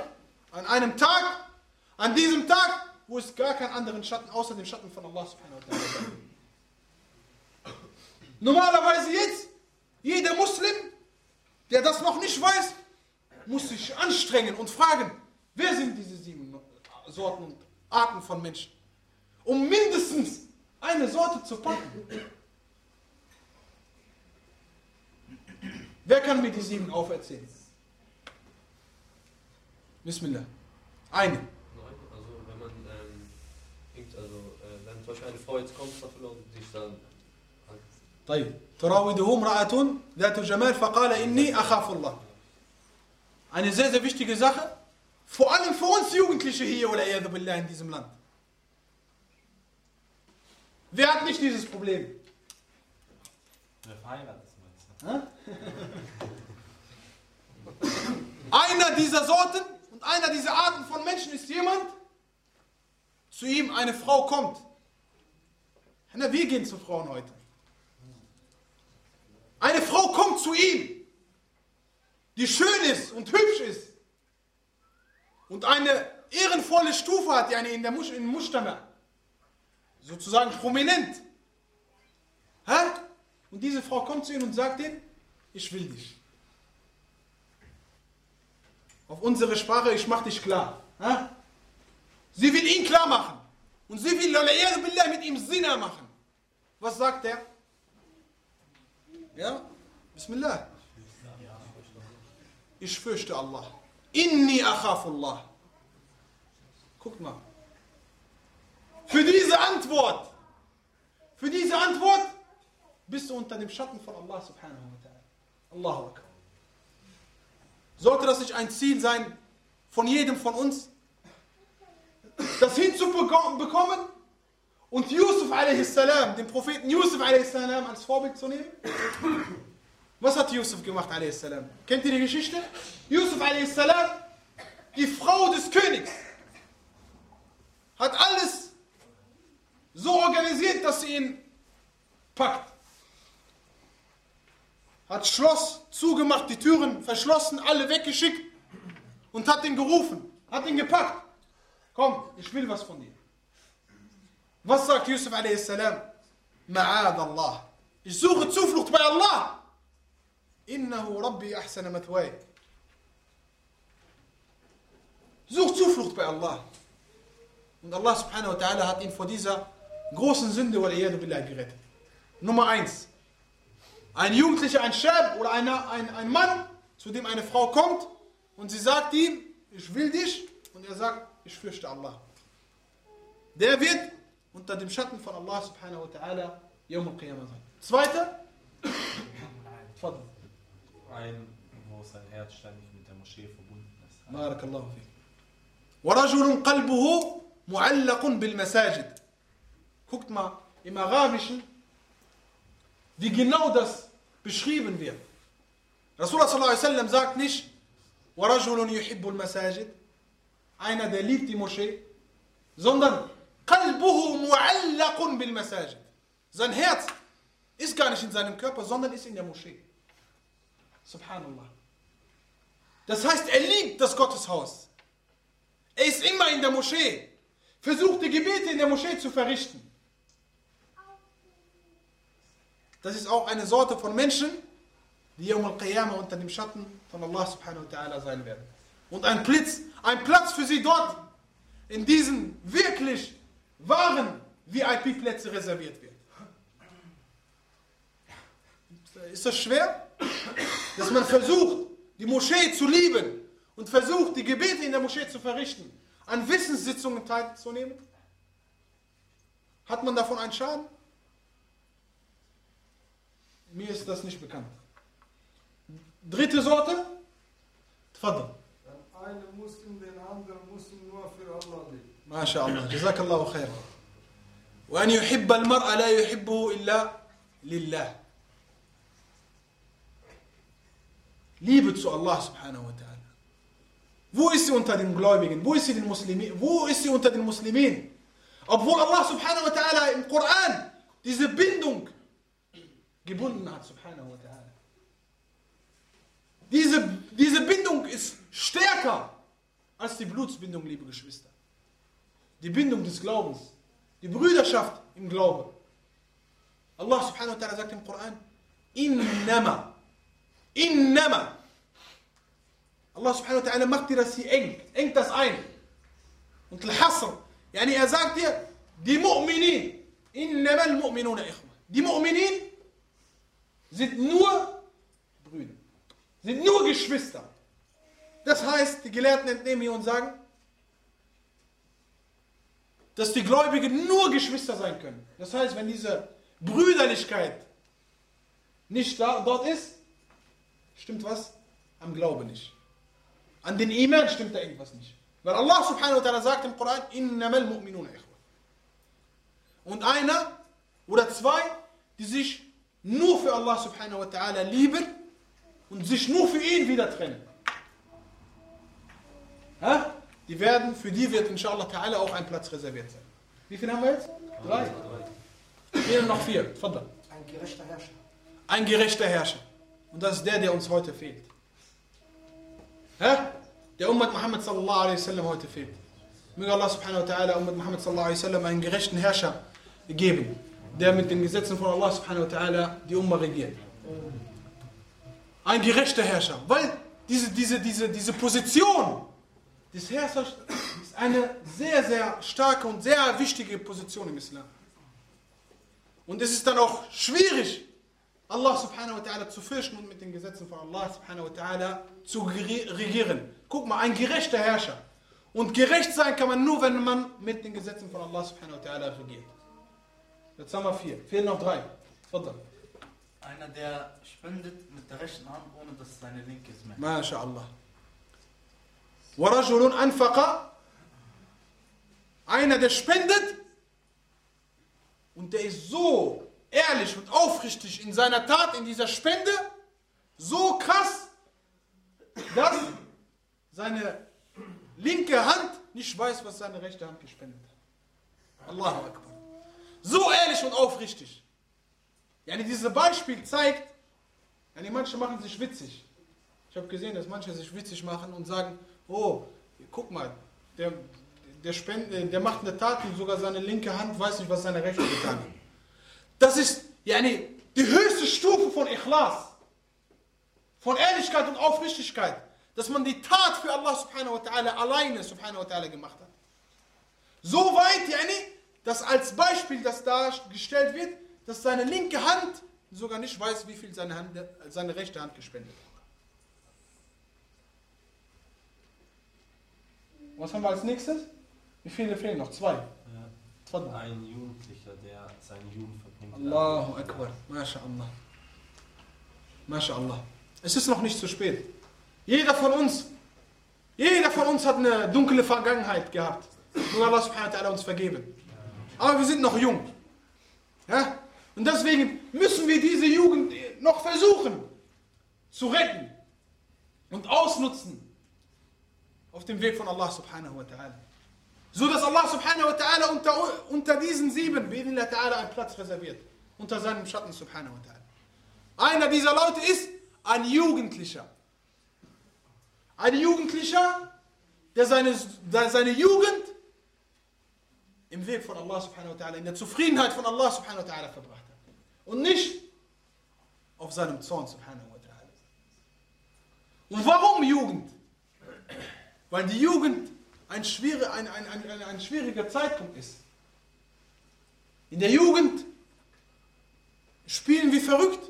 an einem Tag, an diesem Tag, wo es gar keinen anderen Schatten außer dem Schatten von Allah subhanahu wa ta'ala gibt. Normalerweise jetzt, jeder Muslim, der das noch nicht weiß, muss sich anstrengen und fragen, wer sind diese sieben Sorten und Arten von Menschen? Um mindestens eine Sorte zu packen. Wer kann mir die sieben auferzählen? Bismillah. Eine. Also wenn man ähm, denkt, also äh, wenn zum Beispiel eine Frau jetzt kommt und sich dann طيب تراوده امرأة ذات جمال فقال إني أخاف الله Eine sehr, sehr wichtige Sache, vor allem für uns Jugendliche hier oder billah in diesem Land. Wer hat nicht dieses Problem? Wer verheiratet ist, meinst Einer dieser Sorten und einer dieser Arten von Menschen ist jemand, zu ihm eine Frau kommt. Wir gehen zu Frauen heute. Eine Frau kommt zu ihm die schön ist und hübsch ist und eine ehrenvolle Stufe hat, die eine in der Musch, in Mujtama, sozusagen prominent. Hä? Und diese Frau kommt zu ihm und sagt ihm, ich will dich. Auf unsere Sprache, ich mach dich klar. Sie will ihn klar machen. Und sie will Billah mit ihm Sinna machen. Was sagt er? Ja? Bismillah. Ich fürchte Allah. Inni akhafullah. Guckt mal. Für diese Antwort, für diese Antwort bist du unter dem Schatten von Allah subhanahu wa ta'ala. Allahu Akbar. Sollte das nicht ein Ziel sein von jedem von uns, das hinzubekommen und Yusuf a.s., den Propheten Yusuf a.s. als Vorbild zu nehmen? Was hat Yusuf gemacht a.s.? Kennt ihr die Geschichte? Yusuf a.s., die Frau des Königs, hat alles so organisiert, dass sie ihn packt. Hat Schloss zugemacht, die Türen verschlossen, alle weggeschickt und hat ihn gerufen, hat ihn gepackt. Komm, ich will was von dir. Was sagt Yusuf a.s.? Ma'ad Allah. Ich suche Zuflucht bei Allah. Innahu Rabbi ahsana mathway. Such Zuflucht bei Allah. Und Allah subhanahu wa ta'ala hat ihn vor dieser großen Sünde billah gerettet. Nummer eins. Ein Jugendlicher, ein Schab oder eine, ein, ein Mann, zu dem eine Frau kommt und sie sagt ihm, ich will dich. Und er sagt, ich fürchte Allah. Der wird unter dem Schatten von Allah subhanahu wa ta'ala Yawm al-Qiyamah sein. Zweiter. Ein, wo sein Herz ständig mit der Moschee verbunden ist. Barakallahu fi. ورجل قلبه معلق بالمساجد. Guckt mal, im Arabischen, wie genau das beschrieben wird. Rasulullah sallallahu alaihi wasallam sagt nicht, ورجل يحب المساجد einer, der liebt die Moschee, sondern قلبه معلق بالمساجد. Sein Herz ist gar nicht in seinem Körper, sondern ist in der Moschee. Subhanallah. Das heißt, er liebt das Gotteshaus. Er ist immer in der Moschee. Versucht die Gebete in der Moschee zu verrichten. Das ist auch eine Sorte von Menschen, die Yawm al-Qiyamah unter dem Schatten von Allah subhanahu wa ta'ala sein werden. Und ein Platz, ein Platz für sie dort, in diesen wirklich wahren VIP-Plätze reserviert wird. Ist das schwer? Dass man versucht, die Moschee zu lieben und versucht, die Gebete in der Moschee zu verrichten, an Wissenssitzungen teilzunehmen? Hat man davon einen Schaden? Mir ist das nicht bekannt. Dritte Sorte? Tfadl. Eine Muslim den anderen Muslim nur für Allah liebt. ما شاء الله جزاك الله خيرا وأن يحب المرء لا يحبه إلا لله Liebe zu Allah subhanahu wa ta'ala. Wo ist sie unter den Gläubigen? Wo ist sie, den Muslimin? Wo ist sie unter den Muslimen? Obwohl Allah subhanahu wa ta'ala im Koran diese Bindung gebunden hat, subhanahu wa ta'ala. Diese, diese Bindung ist stärker als die Blutsbindung, liebe Geschwister. Die Bindung des Glaubens, die Brüderschaft im Glauben. Allah subhanahu wa ta'ala sagt im Koran, Innama, Innama. Allah subhanahu wa ta'ala macht dir das hier eng, engt das ein. Und Al-Hasr, yani er sagt dir, die Mu'minin, Innama al-Mu'minuna ikhwa. Die Mu'minin sind nur Brüder, sind nur Geschwister. Das heißt, die Gelehrten entnehmen hier und sagen, dass die Gläubigen nur Geschwister sein können. Das heißt, wenn diese Brüderlichkeit nicht da, dort ist, stimmt was am Glauben nicht. An den Iman stimmt da irgendwas nicht. Weil Allah subhanahu wa ta'ala sagt im Koran, innamal mu'minuna ikhwa. Und einer oder zwei, die sich nur für Allah subhanahu wa ta'ala lieben und sich nur für ihn wieder trennen. Ha? Die werden, für die wird inshallah ta'ala auch ein Platz reserviert sein. Wie viel haben wir jetzt? Drei. Fehlen noch vier. Fadda. Ein gerechter Herrscher. Ein gerechter Herrscher. Und das ist der, der uns heute fehlt. hä? der Ummat Muhammad sallallahu alaihi wasallam heute fehlt. Möge Allah subhanahu wa ta'ala Ummat Muhammad sallallahu alaihi wasallam einen gerechten Herrscher geben, der mit den Gesetzen von Allah subhanahu wa ta'ala die Umma regiert. Ein gerechter Herrscher, weil diese, diese, diese, diese Position des Herrschers ist eine sehr, sehr starke und sehr wichtige Position im Islam. Und es ist dann auch schwierig, Allah subhanahu wa ta'ala zu fürchten und mit den Gesetzen von Allah subhanahu wa ta'ala zu regieren. Guck mal, ein gerechter Herrscher. Und gerecht sein kann man nur, wenn man mit den Gesetzen von Allah subhanahu wa ta'ala regiert. Jetzt haben wir vier. Fehlen noch drei. Fadal. Einer, der spendet mit der rechten Hand, ohne dass seine linke es merkt. ما شاء الله ورجل أنفق einer der spendet und der ist so ehrlich und aufrichtig in seiner Tat, in dieser Spende, so krass, dass seine linke Hand nicht weiß, was seine rechte Hand gespendet hat. Allahu Akbar. So ehrlich und aufrichtig. Yani dieses Beispiel zeigt, yani manche machen sich witzig. Ich habe gesehen, dass manche sich witzig machen und sagen, oh, guck mal, der, der, Spende, der macht eine Tat und sogar seine linke Hand weiß nicht, was seine rechte getan hat. Das ist yani, die höchste Stufe von Ikhlas, von Ehrlichkeit und Aufrichtigkeit, dass man die Tat für Allah subhanahu wa ta'ala alleine subhanahu wa ta'ala gemacht hat. So weit, yani, dass als Beispiel das dargestellt wird, dass seine linke Hand sogar nicht weiß, wie viel seine, Hand, seine rechte Hand gespendet hat. Was haben wir als nächstes? Wie viele fehlen noch? Zwei. Ja. Tfadal. Ein Jugendlicher, der seine Jugend verbringt. Allahu Akbar. MashaAllah. MashaAllah. Es ist noch nicht zu spät. Jeder von uns, jeder von uns hat eine dunkle Vergangenheit gehabt. Nur Allah subhanahu wa ta'ala uns vergeben. Aber wir sind noch jung. Ja? Und deswegen müssen wir diese Jugend noch versuchen zu retten und ausnutzen auf dem Weg von Allah subhanahu wa ta'ala. So dass Allah subhanahu wa ta'ala unter, unter diesen sieben, bi'idhnillah ta'ala, einen Platz reserviert. Unter seinem Schatten subhanahu wa ta'ala. Einer dieser Leute ist ein Jugendlicher. Ein Jugendlicher, der seine, der seine Jugend im Weg von Allah subhanahu wa ta'ala, in der Zufriedenheit von Allah subhanahu wa ta'ala verbracht hat. Und nicht auf seinem Zorn subhanahu wa ta'ala. Und warum Jugend? Weil die Jugend ein, schwere, ein, ein, ein, ein, ein schwieriger Zeitpunkt ist. In der Jugend spielen wir verrückt.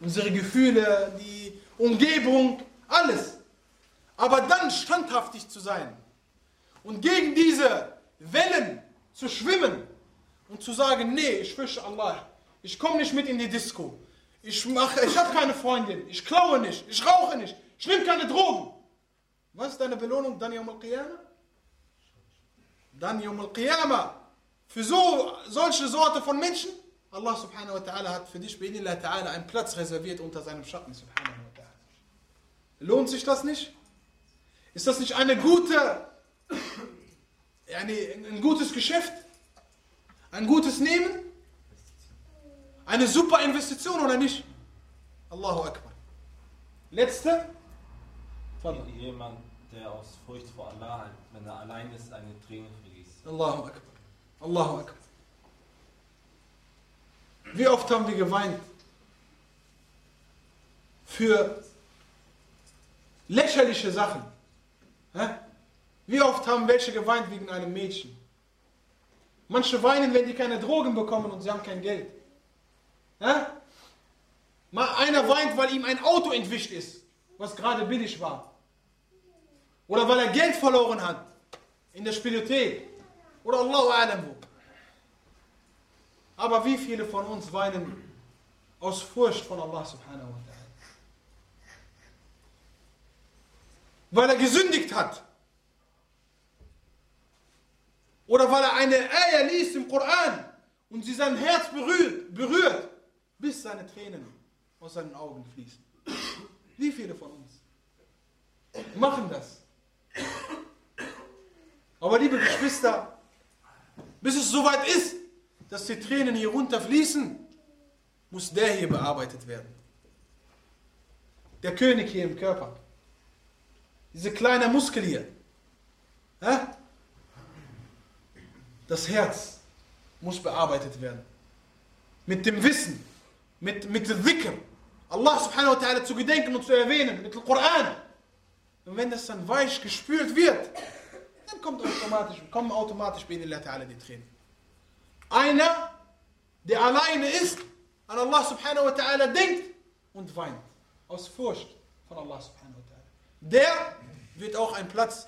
Unsere Gefühle, die Umgebung, alles. Aber dann standhaftig zu sein und gegen diese Wellen zu schwimmen und zu sagen, nee, ich fürchte Allah, ich komme nicht mit in die Disco, ich, mache, ich habe keine Freundin, ich klaue nicht, ich rauche nicht, ich nehme keine Drogen. Was ist deine Belohnung dann Yom al-Qiyamah? Dann Yom al-Qiyamah. Für so, solche Sorte von Menschen, Allah subhanahu wa ta'ala hat für dich, bi'inillah ta'ala, einen Platz reserviert unter seinem Schatten, subhanahu wa ta'ala. Lohnt sich das nicht? Ist das nicht eine gute, ein gutes Geschäft? Ein gutes Nehmen? Eine super Investition oder nicht? Allahu Akbar. Letzte. Fadl. Jemand, der aus Furcht vor Allah, wenn er allein ist, eine Träne vergießt. Allahu Akbar. Allahu Akbar. Wie oft haben wir geweint für lächerliche Sachen? Wie oft haben welche geweint wegen einem Mädchen? Manche weinen, wenn die keine Drogen bekommen und sie haben kein Geld. Hä? Mal einer weint, weil ihm ein Auto entwischt ist, was gerade billig war. Oder weil er Geld verloren hat in der Spielothek. Oder Allahu Alam wo. Aber wie viele von uns weinen aus Furcht von Allah subhanahu wa ta'ala? Weil er gesündigt hat. Oder weil er eine Ayah liest im Koran und sie sein Herz berührt, berührt, bis seine Tränen aus seinen Augen fließen. Wie viele von uns machen das? Aber liebe Geschwister, bis es soweit ist, dass die Tränen hier runterfließen, muss der hier bearbeitet werden. Der König hier im Körper. Diese kleine Muskel hier. Hä? Das Herz muss bearbeitet werden. Mit dem Wissen, mit, mit dem Dhikr. Allah subhanahu wa ta'ala zu gedenken und zu erwähnen, mit dem Koran. Und wenn das dann weich gespült wird, dann kommt automatisch, kommen automatisch bei Allah ta'ala die Tränen. Einer, der alleine ist, an Allah subhanahu wa ta'ala denkt und weint. Aus Furcht von Allah subhanahu wa ta'ala. Der wird auch einen Platz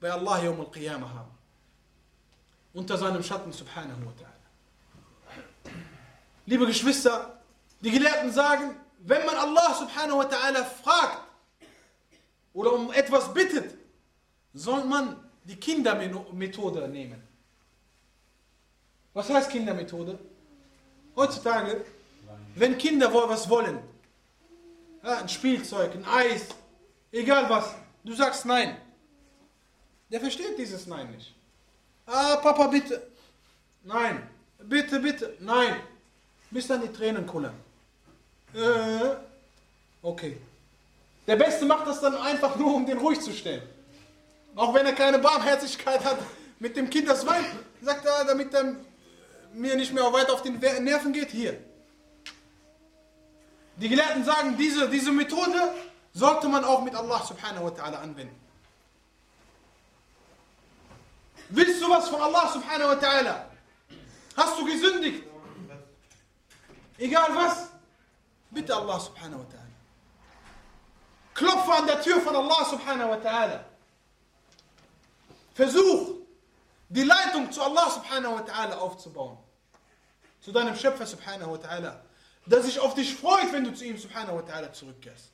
bei Allah Yawm al-Qiyamah haben. Unter seinem Schatten subhanahu wa ta'ala. Liebe Geschwister, die Gelehrten sagen, wenn man Allah subhanahu wa ta'ala fragt oder um etwas bittet, soll man die Kindermethode nehmen. Was heißt Kindermethode? Heutzutage, wenn Kinder was wollen, ein Spielzeug, ein Eis, egal was, du sagst nein. Der versteht dieses Nein nicht. Ah, Papa, bitte. Nein. Bitte, bitte. Nein. Bis dann die Tränen kullern. Äh, okay. Der Beste macht das dann einfach nur, um den ruhig zu stellen. Auch wenn er keine Barmherzigkeit hat mit dem Kind, das weint, sagt er, damit er mir nicht mehr weiter auf den Nerven geht, hier. Die Gelehrten sagen, diese, diese Methode sollte man auch mit Allah subhanahu wa ta'ala anwenden. Willst du was von Allah subhanahu wa ta'ala? Hast du gesündigt? Egal was, bitte Allah subhanahu wa ta'ala. Klopfe an der Tür von Allah subhanahu wa ta'ala. Versuch, die Leitung zu Allah subhanahu wa ta'ala aufzubauen. Zu deinem Schöpfer subhanahu wa ta'ala. Der sich auf dich freut, wenn du zu ihm subhanahu wa ta'ala zurückkehrst.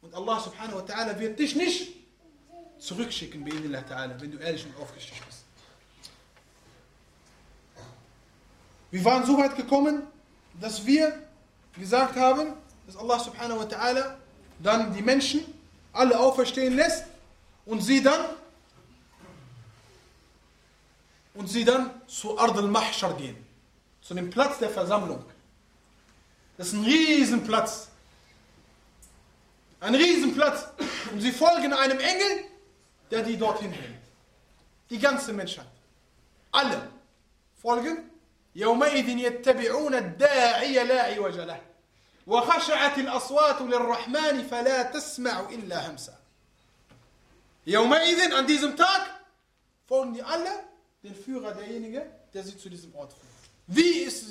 Und Allah subhanahu wa ta'ala wird dich nicht zurückschicken, wenn du ehrlich und aufrichtig bist. Wir waren so weit gekommen, dass wir gesagt haben, dass Allah subhanahu wa ta'ala dann die Menschen alle auferstehen lässt und sie dann und sie dann zu Ard al-Mahshar gehen, zu dem Platz der Versammlung. Das ist ein Riesenplatz. Ein Riesenplatz. Und sie folgen einem Engel, der die dorthin bringt. Die ganze Menschheit. Alle folgen. يومئذ يتبعون الداعي لا عوج له وخشعت الأصوات للرحمن فلا تسمع إلا همسا يومئذ an diesem Tag folgen die alle den Führer derjenige, der sie zu diesem Ort führt. Wie, ist,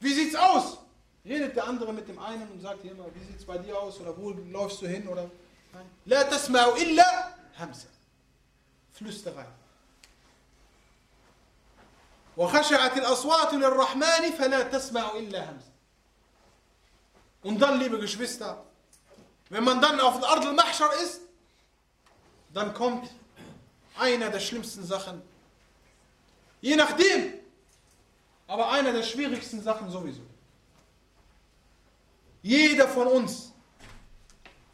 wie sieht's aus? Redet der andere mit dem einen und sagt mal, wie sieht's bei dir aus oder wo läufst du hin oder. لا تسمع إلا همسا Flüsterei. Und dann, liebe Geschwister, wenn man dann auf dem Ard Mahshar ist, dann kommt einer der schlimmsten Sachen. Je nachdem, aber einer der schwierigsten Sachen sowieso. Jeder von uns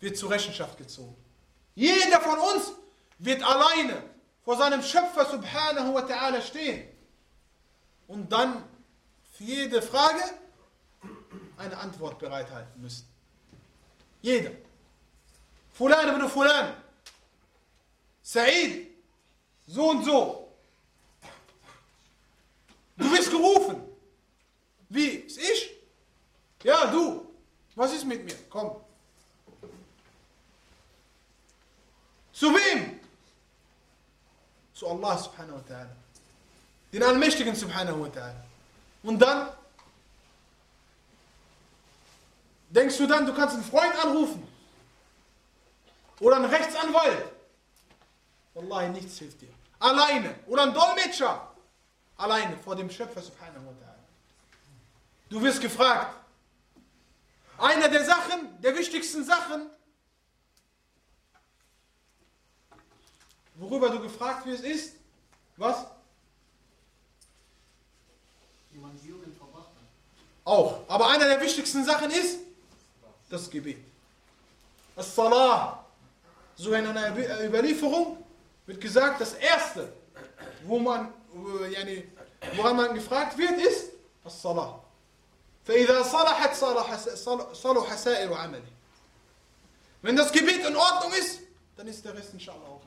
wird zur Rechenschaft gezogen. Jeder von uns wird alleine vor seinem Schöpfer subhanahu wa ta'ala stehen und dann für jede Frage eine Antwort bereithalten müssen. Jeder. Fulan ibn Fulan. Said. So und so. Du wirst gerufen. Wie? Ist ich? Ja, du. Was ist mit mir? Komm. Zu wem? Zu Allah subhanahu wa ta'ala. Den Allmächtigen subhanahu wa ta'ala. Und dann denkst du dann, du kannst einen Freund anrufen. Oder einen Rechtsanwalt. Wallahi, nichts hilft dir. Alleine. Oder ein Dolmetscher. Alleine vor dem Schöpfer subhanahu wa ta'ala. Du wirst gefragt. Einer der Sachen, der wichtigsten Sachen, worüber du gefragt wirst, ist, was? Wie man die Jugend verbracht hat. Auch. Aber einer der wichtigsten Sachen ist das Gebet. As-Salah. So in einer Über- Überlieferung wird gesagt, das erste, wo man, äh, yani, woran man gefragt wird, ist As-Salah. فإذا صلحت صلح صلح سائر عمله. Wenn das Gebet in Ordnung ist, dann ist der Rest inshallah auch in Ordnung.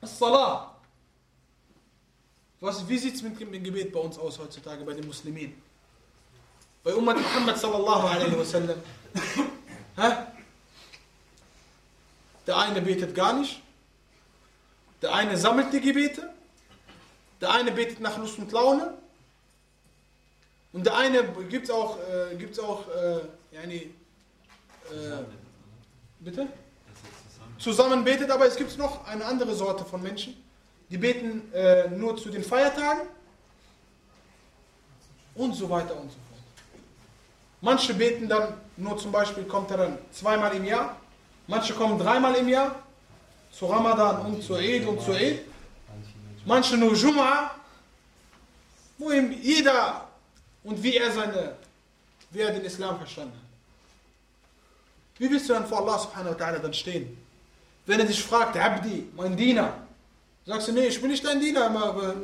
As-Salah. Was, wie sieht es mit dem Gebet bei uns aus heutzutage, bei den Muslimen? Bei Ummat Muhammad sallallahu alaihi wasallam. Der eine betet gar nicht. Der eine sammelt die Gebete. Der eine betet nach Lust und Laune. Und der eine gibt es auch, äh, gibt's auch äh, yani, äh, bitte? Zusammen betet, aber es gibt noch eine andere Sorte von Menschen. Die beten äh, nur zu den Feiertagen und so weiter und so fort. Manche beten dann nur zum Beispiel, kommt er dann zweimal im Jahr. Manche kommen dreimal im Jahr. Zu Ramadan und zu Eid und zu Eid. Manche nur Jum'a. Wo ihm jeder und wie er seine, wie er den Islam verstanden hat. Wie willst du dann vor Allah subhanahu wa ta'ala dann stehen? Wenn er dich fragt, Abdi, mein Diener, sagst du, nee, ich bin nicht dein Diener, aber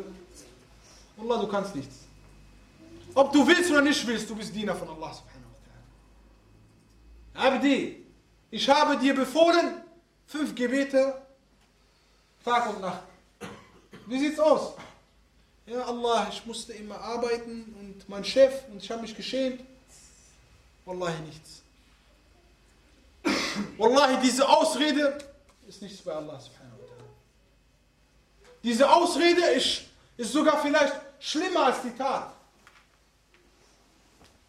Allah, du kannst nichts. Ob du willst oder nicht willst, du bist Diener von Allah subhanahu wa ta'ala. Abdi, ich habe dir befohlen, fünf Gebete, Tag und Nacht. Wie sieht's aus? Ja, Allah, ich musste immer arbeiten und mein Chef und ich habe mich geschämt. Wallahi nichts. Wallahi, diese Ausrede ist nichts bei Allah subhanahu wa ta'ala. Diese Ausrede ist, ist sogar vielleicht schlimmer als die Tat.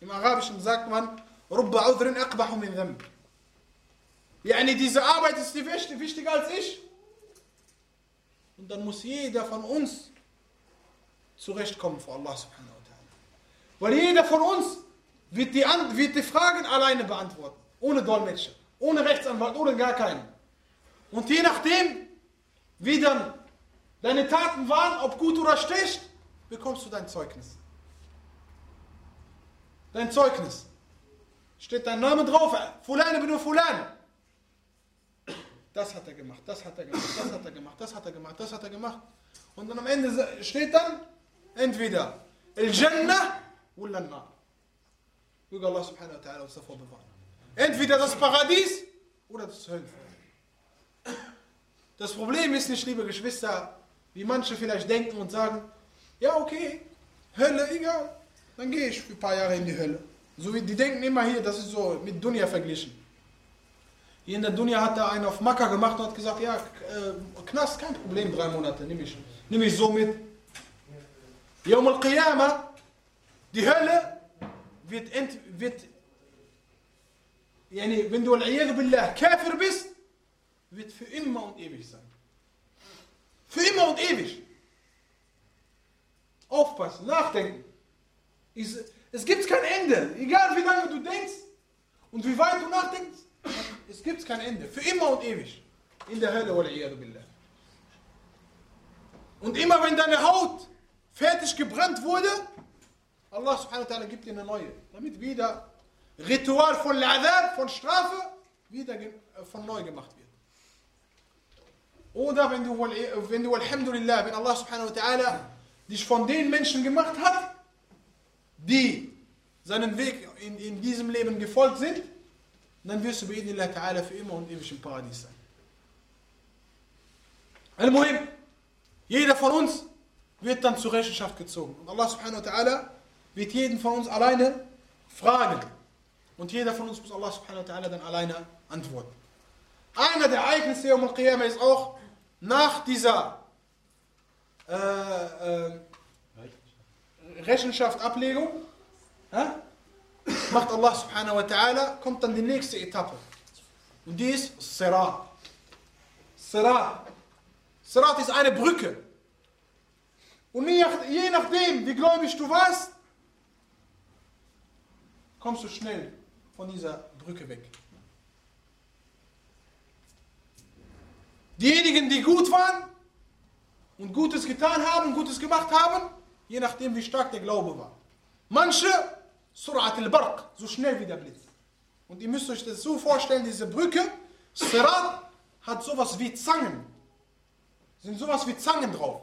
Im Arabischen sagt man, Rubba udrin akbahu min dhamb. Yani diese Arbeit ist die wichtiger als ich. Und dann muss jeder von uns zurechtkommen vor Allah subhanahu wa ta'ala. Weil jeder von uns wird die, wird die Fragen alleine beantworten. Ohne Dolmetscher, ohne Rechtsanwalt, ohne gar keinen. Und je nachdem, wie dann deine Taten waren, ob gut oder schlecht, bekommst du dein Zeugnis. Dein Zeugnis. Steht dein Name drauf, Fulan ibn Fulan. Das hat er gemacht, das hat er gemacht, das hat er gemacht, das hat er gemacht, das hat er gemacht. Und dann am Ende steht dann entweder Al-Jannah oder Al-Nar. Möge Allah subhanahu wa ta'ala uns davor bewahren. Entweder das Paradies oder das Höllenfeuer. Das Problem ist nicht, liebe Geschwister, wie manche vielleicht denken und sagen, ja okay, Hölle, egal, dann gehe ich für ein paar Jahre in die Hölle. So wie die denken immer hier, das ist so mit Dunya verglichen. Hier in der Dunya hat da einen auf Makkah gemacht und hat gesagt, ja, Knast, kein Problem, drei Monate, nehme ich, nehm ich so mit. Yawm al-Qiyamah, die Hölle wird, ent, wird yani, wenn du al Kafir bist, wird für immer und ewig sein. Für immer und ewig. Aufpassen, nachdenken. Es gibt kein Ende. Egal wie lange du denkst und wie weit du nachdenkst, es gibt kein Ende. Für immer und ewig. In der Hölle, billah. Und immer wenn deine Haut fertig gebrannt wurde, Allah subhanahu wa ta'ala gibt dir eine neue. Damit wieder Ritual von Adab, von Strafe, wieder von neu gemacht wird. Oder wenn du, wenn du Alhamdulillah, wenn Allah subhanahu wa ta'ala dich von den Menschen gemacht hat, die seinen Weg in, in diesem Leben gefolgt sind, dann wirst du bei Allah ta'ala für immer und ewig im Paradies sein. Al-Muhim, jeder von uns wird dann zur Rechenschaft gezogen. Und Allah subhanahu wa ta'ala wird jeden von uns alleine fragen. Und jeder von uns muss Allah subhanahu wa ta'ala dann alleine antworten. Einer der Ereignisse um Al-Qiyamah ist auch nach dieser äh, äh, Rechenschaft, Ablegung, äh, macht Allah subhanahu wa ta'ala, kommt dann die nächste Etappe. Und die ist Sirat. Sirat. Sirat ist eine Brücke. Und je nachdem, wie gläubig du warst, kommst du schnell von dieser Brücke weg. Diejenigen, die gut waren und Gutes getan haben, Gutes gemacht haben, je nachdem, wie stark der Glaube war. Manche, Surat al-Barq, so schnell wie der Blitz. Und ihr müsst euch das so vorstellen, diese Brücke, Sirat, hat sowas wie Zangen. Sind sowas wie Zangen drauf.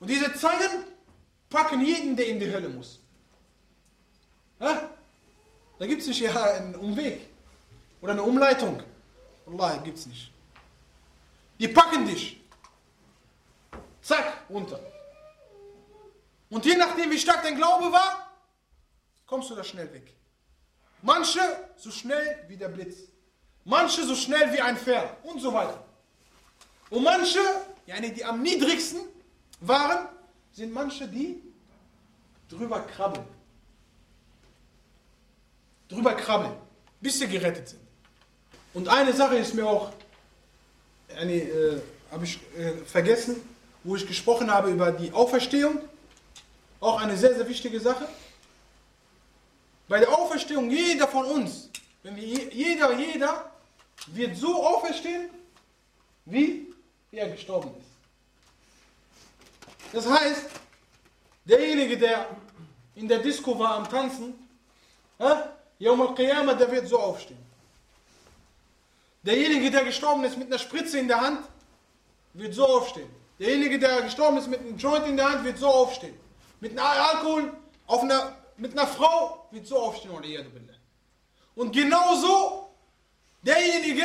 Und diese Zangen packen jeden, der in die Hölle muss. Ja? Da gibt es nicht ja einen Umweg oder eine Umleitung. Allah gibt's nicht. Die packen dich. Zack, runter. Und je nachdem, wie stark dein Glaube war, kommst du da schnell weg. Manche so schnell wie der Blitz. Manche so schnell wie ein Pferd und so weiter. Und manche, die am niedrigsten waren, sind manche, die drüber krabbeln. Drüber krabbeln, bis sie gerettet sind. Und eine Sache ist mir auch, yani, äh, habe ich äh, vergessen, wo ich gesprochen habe über die Auferstehung. Auch eine sehr, sehr wichtige Sache. Bei der Auferstehung, jeder von uns, wenn wir, jeder, jeder wird so auferstehen, wie er gestorben ist. Das heißt, derjenige, der in der Disco war am Tanzen, al-Qiyamah, der wird so aufstehen. Derjenige, der gestorben ist mit einer Spritze in der Hand, wird so aufstehen. Derjenige, der gestorben ist mit einem Joint in der Hand, wird so aufstehen. Mit einem Alkohol auf einer, mit einer Frau wird so aufstehen. Und genauso derjenige,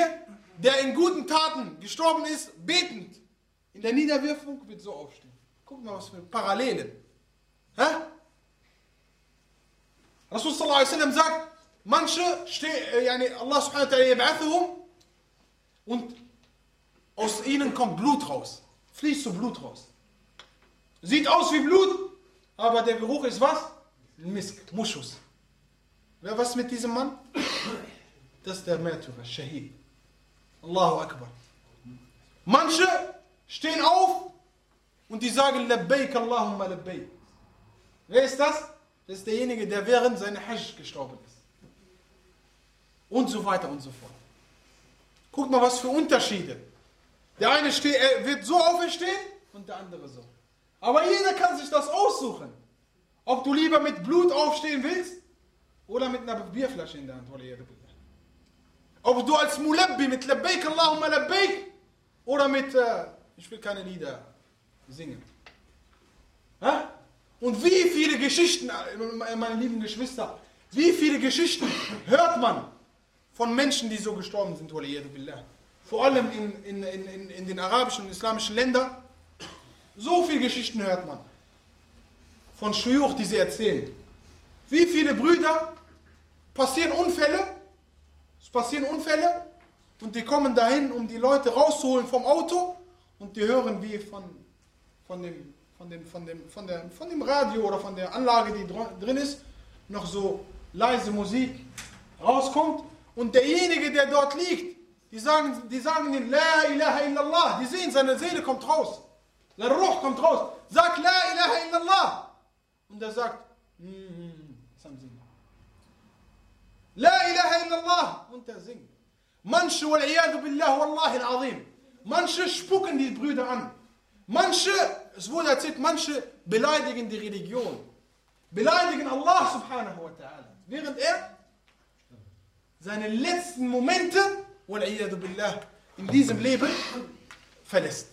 der in guten Taten gestorben ist, betend, in der Niederwirfung wird so aufstehen. Guck mal, was für Parallelen. Hä? Rasul sallallahu alaihi wasallam sagt, manche stehen, yani Allah subhanahu wa ta'ala und aus ihnen kommt Blut raus fließt so Blut raus. Sieht aus wie Blut, aber der Geruch ist was? Misk, Muschus. Wer was mit diesem Mann? Das ist der Märtyrer, Shahid. Allahu Akbar. Manche stehen auf und die sagen Labbaik Allahumma Labbaik. Wer ist das? Das ist derjenige, der während seiner Hajj gestorben ist. Und so weiter und so fort. Guck mal, was für Unterschiede. Der eine steht, wird so auferstehen und der andere so. Aber jeder kann sich das aussuchen. Ob du lieber mit Blut aufstehen willst oder mit einer Bierflasche in der Hand. Ob du als Mulabbi mit Labbaik Allahumma Labbaik oder mit, äh, ich will keine Lieder singen. Ha? Und wie viele Geschichten, äh, meine lieben Geschwister, wie viele Geschichten hört man von Menschen, die so gestorben sind, vor allem in, in, in, in den arabischen und islamischen Ländern, so viele Geschichten hört man von Schuyuch, die sie erzählen. Wie viele Brüder passieren Unfälle, es passieren Unfälle und die kommen dahin, um die Leute rauszuholen vom Auto und die hören wie von, von, dem, von, dem, von, dem, von, der, von dem Radio oder von der Anlage, die drin ist, noch so leise Musik rauskommt und derjenige, der dort liegt, die sagen, die sagen den La ilaha illallah. Die sehen, seine Seele kommt raus. Der Ruch kommt raus. Sag La ilaha illallah. Und er sagt, mm, mm, La ilaha illallah. Und er singt. Manche, wal billah, wallahi al-azim. Manche spucken die Brüder an. Manche, es wurde erzählt, manche beleidigen die Religion. Beleidigen Allah subhanahu wa ta'ala. Während er seine letzten Momente billah, in diesem Leben verlässt.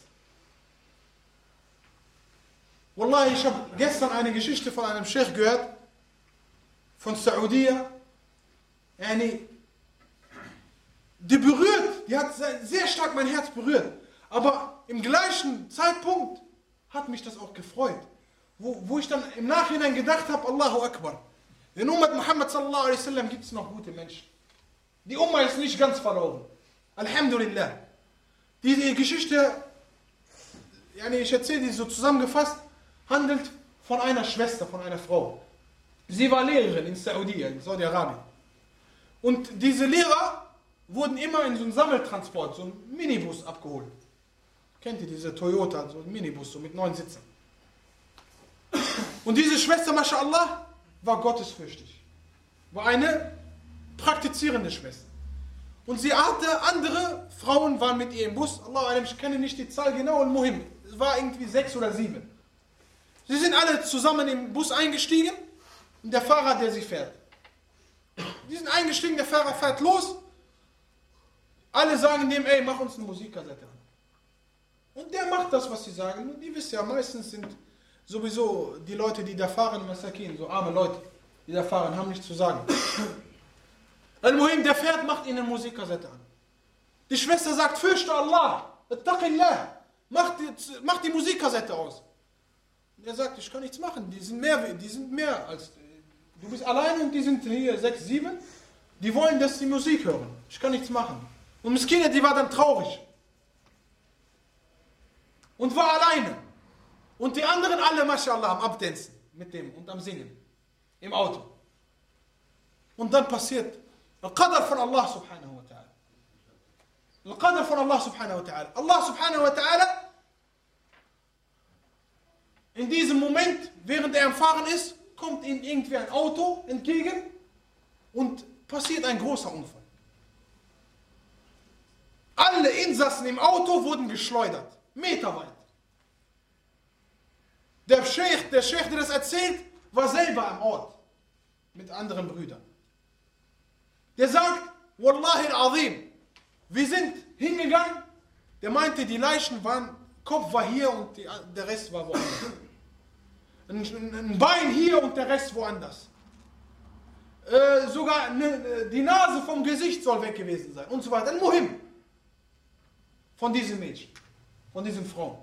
Wallah, ich habe gestern eine Geschichte von einem Sheikh gehört, von Saudi. Yani, die berührt, die hat sehr stark mein Herz berührt. Aber im gleichen Zeitpunkt hat mich das auch gefreut. Wo, wo ich dann im Nachhinein gedacht habe, Allahu Akbar. In Ummat Muhammad gibt es noch gute Menschen. Die Umma ist nicht ganz verloren. Alhamdulillah. Diese Geschichte, ich erzähle die so zusammengefasst, handelt von einer Schwester, von einer Frau. Sie war Lehrerin in Saudi, in Saudi-Arabien. Und diese Lehrer wurden immer in so einem Sammeltransport, so einem Minibus abgeholt. Kennt ihr diese Toyota, so ein Minibus, so mit neun Sitzen. Und diese Schwester, mashallah, war gottesfürchtig. War eine praktizierende Schwester. Und sie hatte andere Frauen waren mit ihr im Bus. Allah, ich kenne nicht die Zahl genau und Muhim. Es war irgendwie sechs oder sieben. Sie sind alle zusammen im Bus eingestiegen und der Fahrer, der sie fährt. Die sind eingestiegen, der Fahrer fährt los. Alle sagen dem, ey, mach uns eine Musikkassette an. Und der macht das, was sie sagen. Und die wissen ja, meistens sind sowieso die Leute, die da fahren, Masakin, so arme Leute, die da fahren, haben nichts zu sagen. Al-Muhim, der fährt, macht ihnen Musikkassette an. Die Schwester sagt, fürchte Allah, attaqillah, mach die, mach die Musikkassette aus. Und er sagt, ich kann nichts machen, die sind mehr, die sind mehr als, du bist allein und die sind hier sechs, sieben, die wollen, dass sie Musik hören. Ich kann nichts machen. Und Miskine, die war dann traurig. Und war alleine. Und die anderen alle, mashallah, am Abdancen mit dem und am Singen. Im Auto. Und dann passiert Al-Qadr von Allah subhanahu wa ta'ala. Al-Qadr von Allah subhanahu wa ta'ala. Allah subhanahu wa ta'ala in diesem Moment, während er am Fahren ist, kommt ihm irgendwie ein Auto entgegen und passiert ein großer Unfall. Alle Insassen im Auto wurden geschleudert, meterweit. Der Sheikh, der Sheikh, der das erzählt, war selber am Ort mit anderen Brüdern. Der sagt, Wallahi al-Azim, wir sind hingegangen, der meinte, die Leichen waren, Kopf war hier und die, der Rest war woanders. Ein, ein Bein hier und der Rest woanders. Äh, sogar ne, die Nase vom Gesicht soll weg gewesen sein und so weiter. Ein Muhim von diesen Mädchen, von diesen Frauen.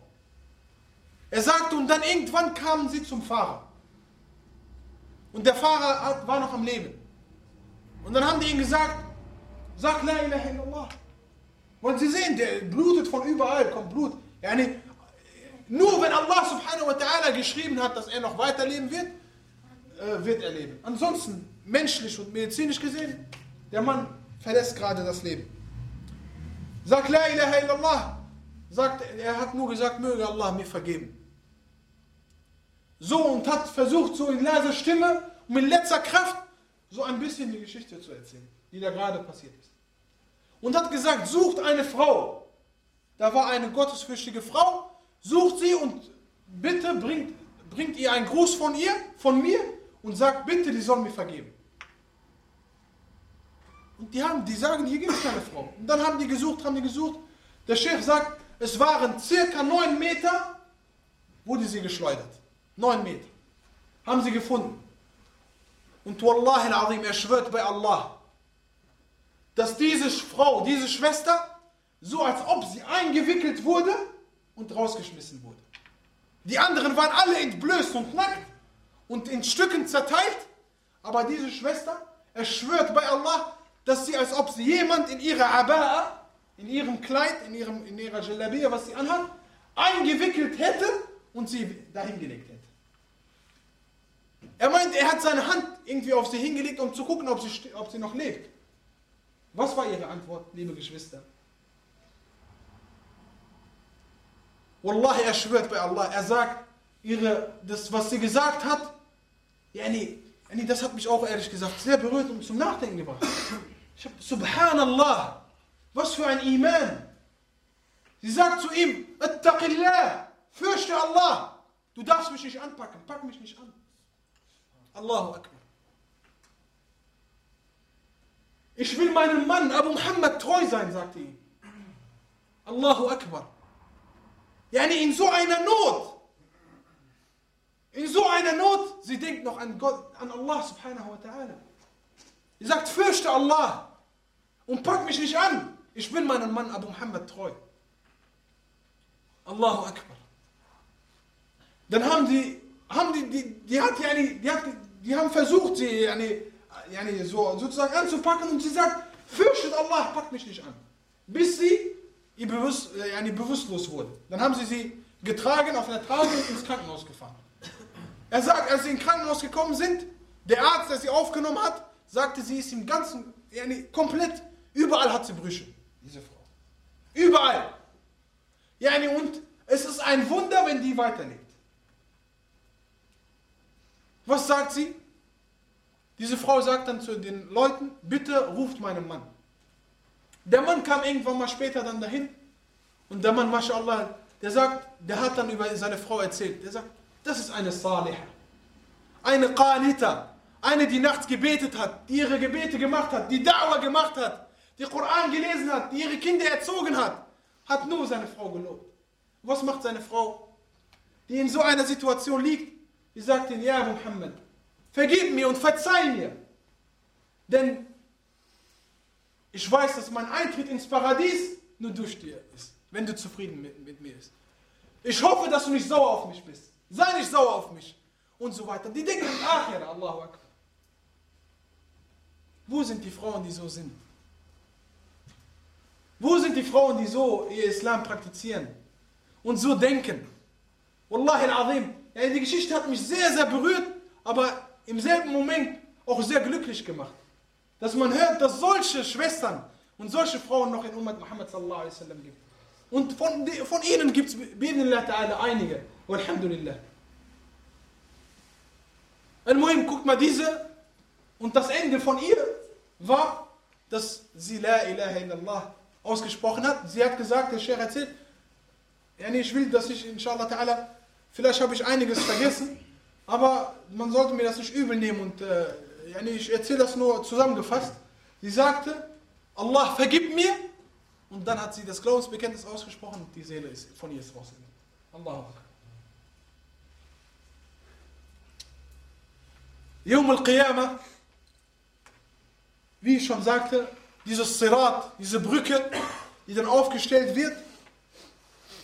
Er sagte, und dann irgendwann kamen sie zum Fahrer. Und der Fahrer war noch am Leben. Und dann haben die ihm gesagt, sag La ilaha illallah. Wollen Sie sehen, der blutet von überall, kommt Blut. Yani, nur wenn Allah subhanahu wa ta'ala geschrieben hat, dass er noch weiterleben wird, äh, wird er leben. Ansonsten, menschlich und medizinisch gesehen, der Mann verlässt gerade das Leben. Sag La ilaha illallah. Sagt, er hat nur gesagt, möge Allah mir vergeben. So und hat versucht, so in leiser Stimme und mit letzter Kraft so ein bisschen die Geschichte zu erzählen, die da gerade passiert ist. Und hat gesagt, sucht eine Frau. Da war eine gottesfürchtige Frau, sucht sie und bitte bringt, bringt ihr einen Gruß von ihr, von mir und sagt, bitte, die soll mir vergeben. Und die, haben, die sagen, hier gibt es keine Frau. Und dann haben die gesucht, haben die gesucht. Der Chef sagt, es waren circa neun Meter, wurde sie geschleudert. Neun Meter. Haben sie gefunden. Und Wallahi al-Azim, er schwört bei Allah, dass diese Frau, diese Schwester, so als ob sie eingewickelt wurde und rausgeschmissen wurde. Die anderen waren alle entblößt und nackt und in Stücken zerteilt. Aber diese Schwester, er schwört bei Allah, dass sie, als ob sie jemand in ihrer Aba'a, in ihrem Kleid, in, ihrem, in ihrer Jalabia, was sie anhat, eingewickelt hätte und sie dahin gelegt hätte. Er meint, er hat seine Hand irgendwie auf sie hingelegt, um zu gucken, ob sie, ob sie noch lebt. Was war ihre Antwort, liebe Geschwister? Wallahi, er schwört bei Allah. Er sagt, ihre, das, was sie gesagt hat, yani, yani, das hat mich auch ehrlich gesagt sehr berührt und zum Nachdenken gebracht. Ich hab, Subhanallah, was für ein Iman. Sie sagt zu ihm, Attaqillah, fürchte Allah. Du darfst mich nicht anpacken, pack mich nicht an. Allahu Akbar. Ich will meinem Mann Abu Muhammad treu sein, sagte ihm. Allahu Akbar. Yani in so einer Not. In so einer Not, sie denkt noch an Gott, an Allah subhanahu wa ta'ala. Sie sagt, fürchte Allah und pack mich nicht an. Ich bin meinem Mann Abu Muhammad treu. Allahu Akbar. Dann haben die, haben die, die, die hat, yani, die, hat, die haben versucht, sie yani, yani, so, sozusagen anzupacken und sie sagt, fürchtet Allah, packt mich nicht an. Bis sie ihr bewusst, yani, bewusstlos wurde. Dann haben sie sie getragen, auf einer Trage ins Krankenhaus gefahren. Er sagt, als sie ins Krankenhaus gekommen sind, der Arzt, der sie aufgenommen hat, sagte, sie ist im Ganzen, yani, komplett, überall hat sie Brüche, diese Frau. Überall. Yani, und es ist ein Wunder, wenn die weiterlebt. Was sagt sie? Diese Frau sagt dann zu den Leuten, bitte ruft meinen Mann. Der Mann kam irgendwann mal später dann dahin und der Mann, mashallah, der sagt, der hat dann über seine Frau erzählt. Der sagt, das ist eine Salih, eine Qanita, eine, die nachts gebetet hat, die ihre Gebete gemacht hat, die Da'wah gemacht hat, die Koran gelesen hat, die ihre Kinder erzogen hat, hat nur seine Frau gelobt. Was macht seine Frau, die in so einer Situation liegt? Die sagt ihm, ja Muhammad, vergib mir und verzeih mir. Denn ich weiß, dass mein Eintritt ins Paradies nur durch dir ist, wenn du zufrieden mit, mit mir bist. Ich hoffe, dass du nicht sauer auf mich bist. Sei nicht sauer auf mich. Und so weiter. Die denken an Akhira, Allahu Akbar. Wo sind die Frauen, die so sind? Wo sind die Frauen, die so ihr Islam praktizieren und so denken? Wallahi al-Azim. Ja, die Geschichte hat mich sehr, sehr berührt, aber im selben Moment auch sehr glücklich gemacht. Dass man hört, dass solche Schwestern und solche Frauen noch in Ummat Muhammad sallallahu alaihi wasallam gibt. Und von, von ihnen gibt es einige. Walhamdulillah. Al-Muhim, guckt mal diese. Und das Ende von ihr war, dass sie La ilaha illallah ausgesprochen hat. Sie hat gesagt, der Sheikh erzählt, ich will, dass ich inshallah ta'ala, vielleicht habe ich einiges vergessen, aber man sollte mir das nicht übel nehmen und äh, ich erzähle das nur zusammengefasst. Sie sagte, Allah vergib mir und dann hat sie das Glaubensbekenntnis ausgesprochen und die Seele ist von ihr ist rausgegangen. Allahu Akbar. Yawm al-Qiyamah, wie ich schon sagte, dieses Sirat, diese Brücke, die dann aufgestellt wird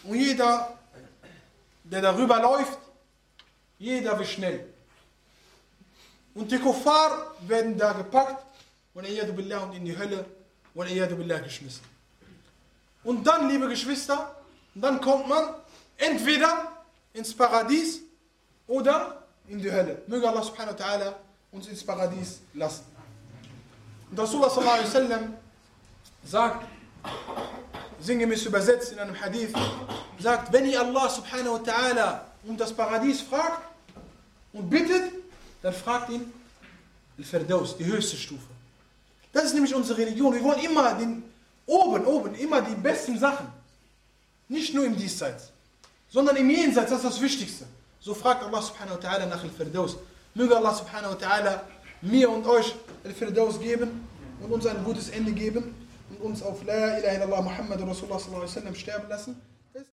und jeder, der darüber läuft, jeder wird schnell. Und die Kuffar werden da gepackt und in die Hölle und geschmissen. Und dann, liebe Geschwister, dann kommt man entweder ins Paradies oder in die Hölle. Möge Allah subhanahu wa ta'ala uns ins Paradies lassen. Und Rasulullah sallallahu alaihi wasallam sagt, sinngemäß übersetzt in einem Hadith, sagt, wenn ihr Allah subhanahu wa ta'ala um das Paradies fragt und bittet, dann fragt ihn Al-Firdaus, die höchste Stufe. Das ist nämlich unsere Religion. Wir wollen immer den, oben, oben, immer die besten Sachen. Nicht nur im Diesseits, sondern im Jenseits, das ist das Wichtigste. So fragt Allah subhanahu wa ta'ala nach Al-Firdaus. Möge Allah subhanahu wa ta'ala mir und euch Al-Firdaus geben und uns ein gutes Ende geben uns auf La ilaha illallah Muhammad Rasulullah sallallahu alaihi wasallam sterben lassen.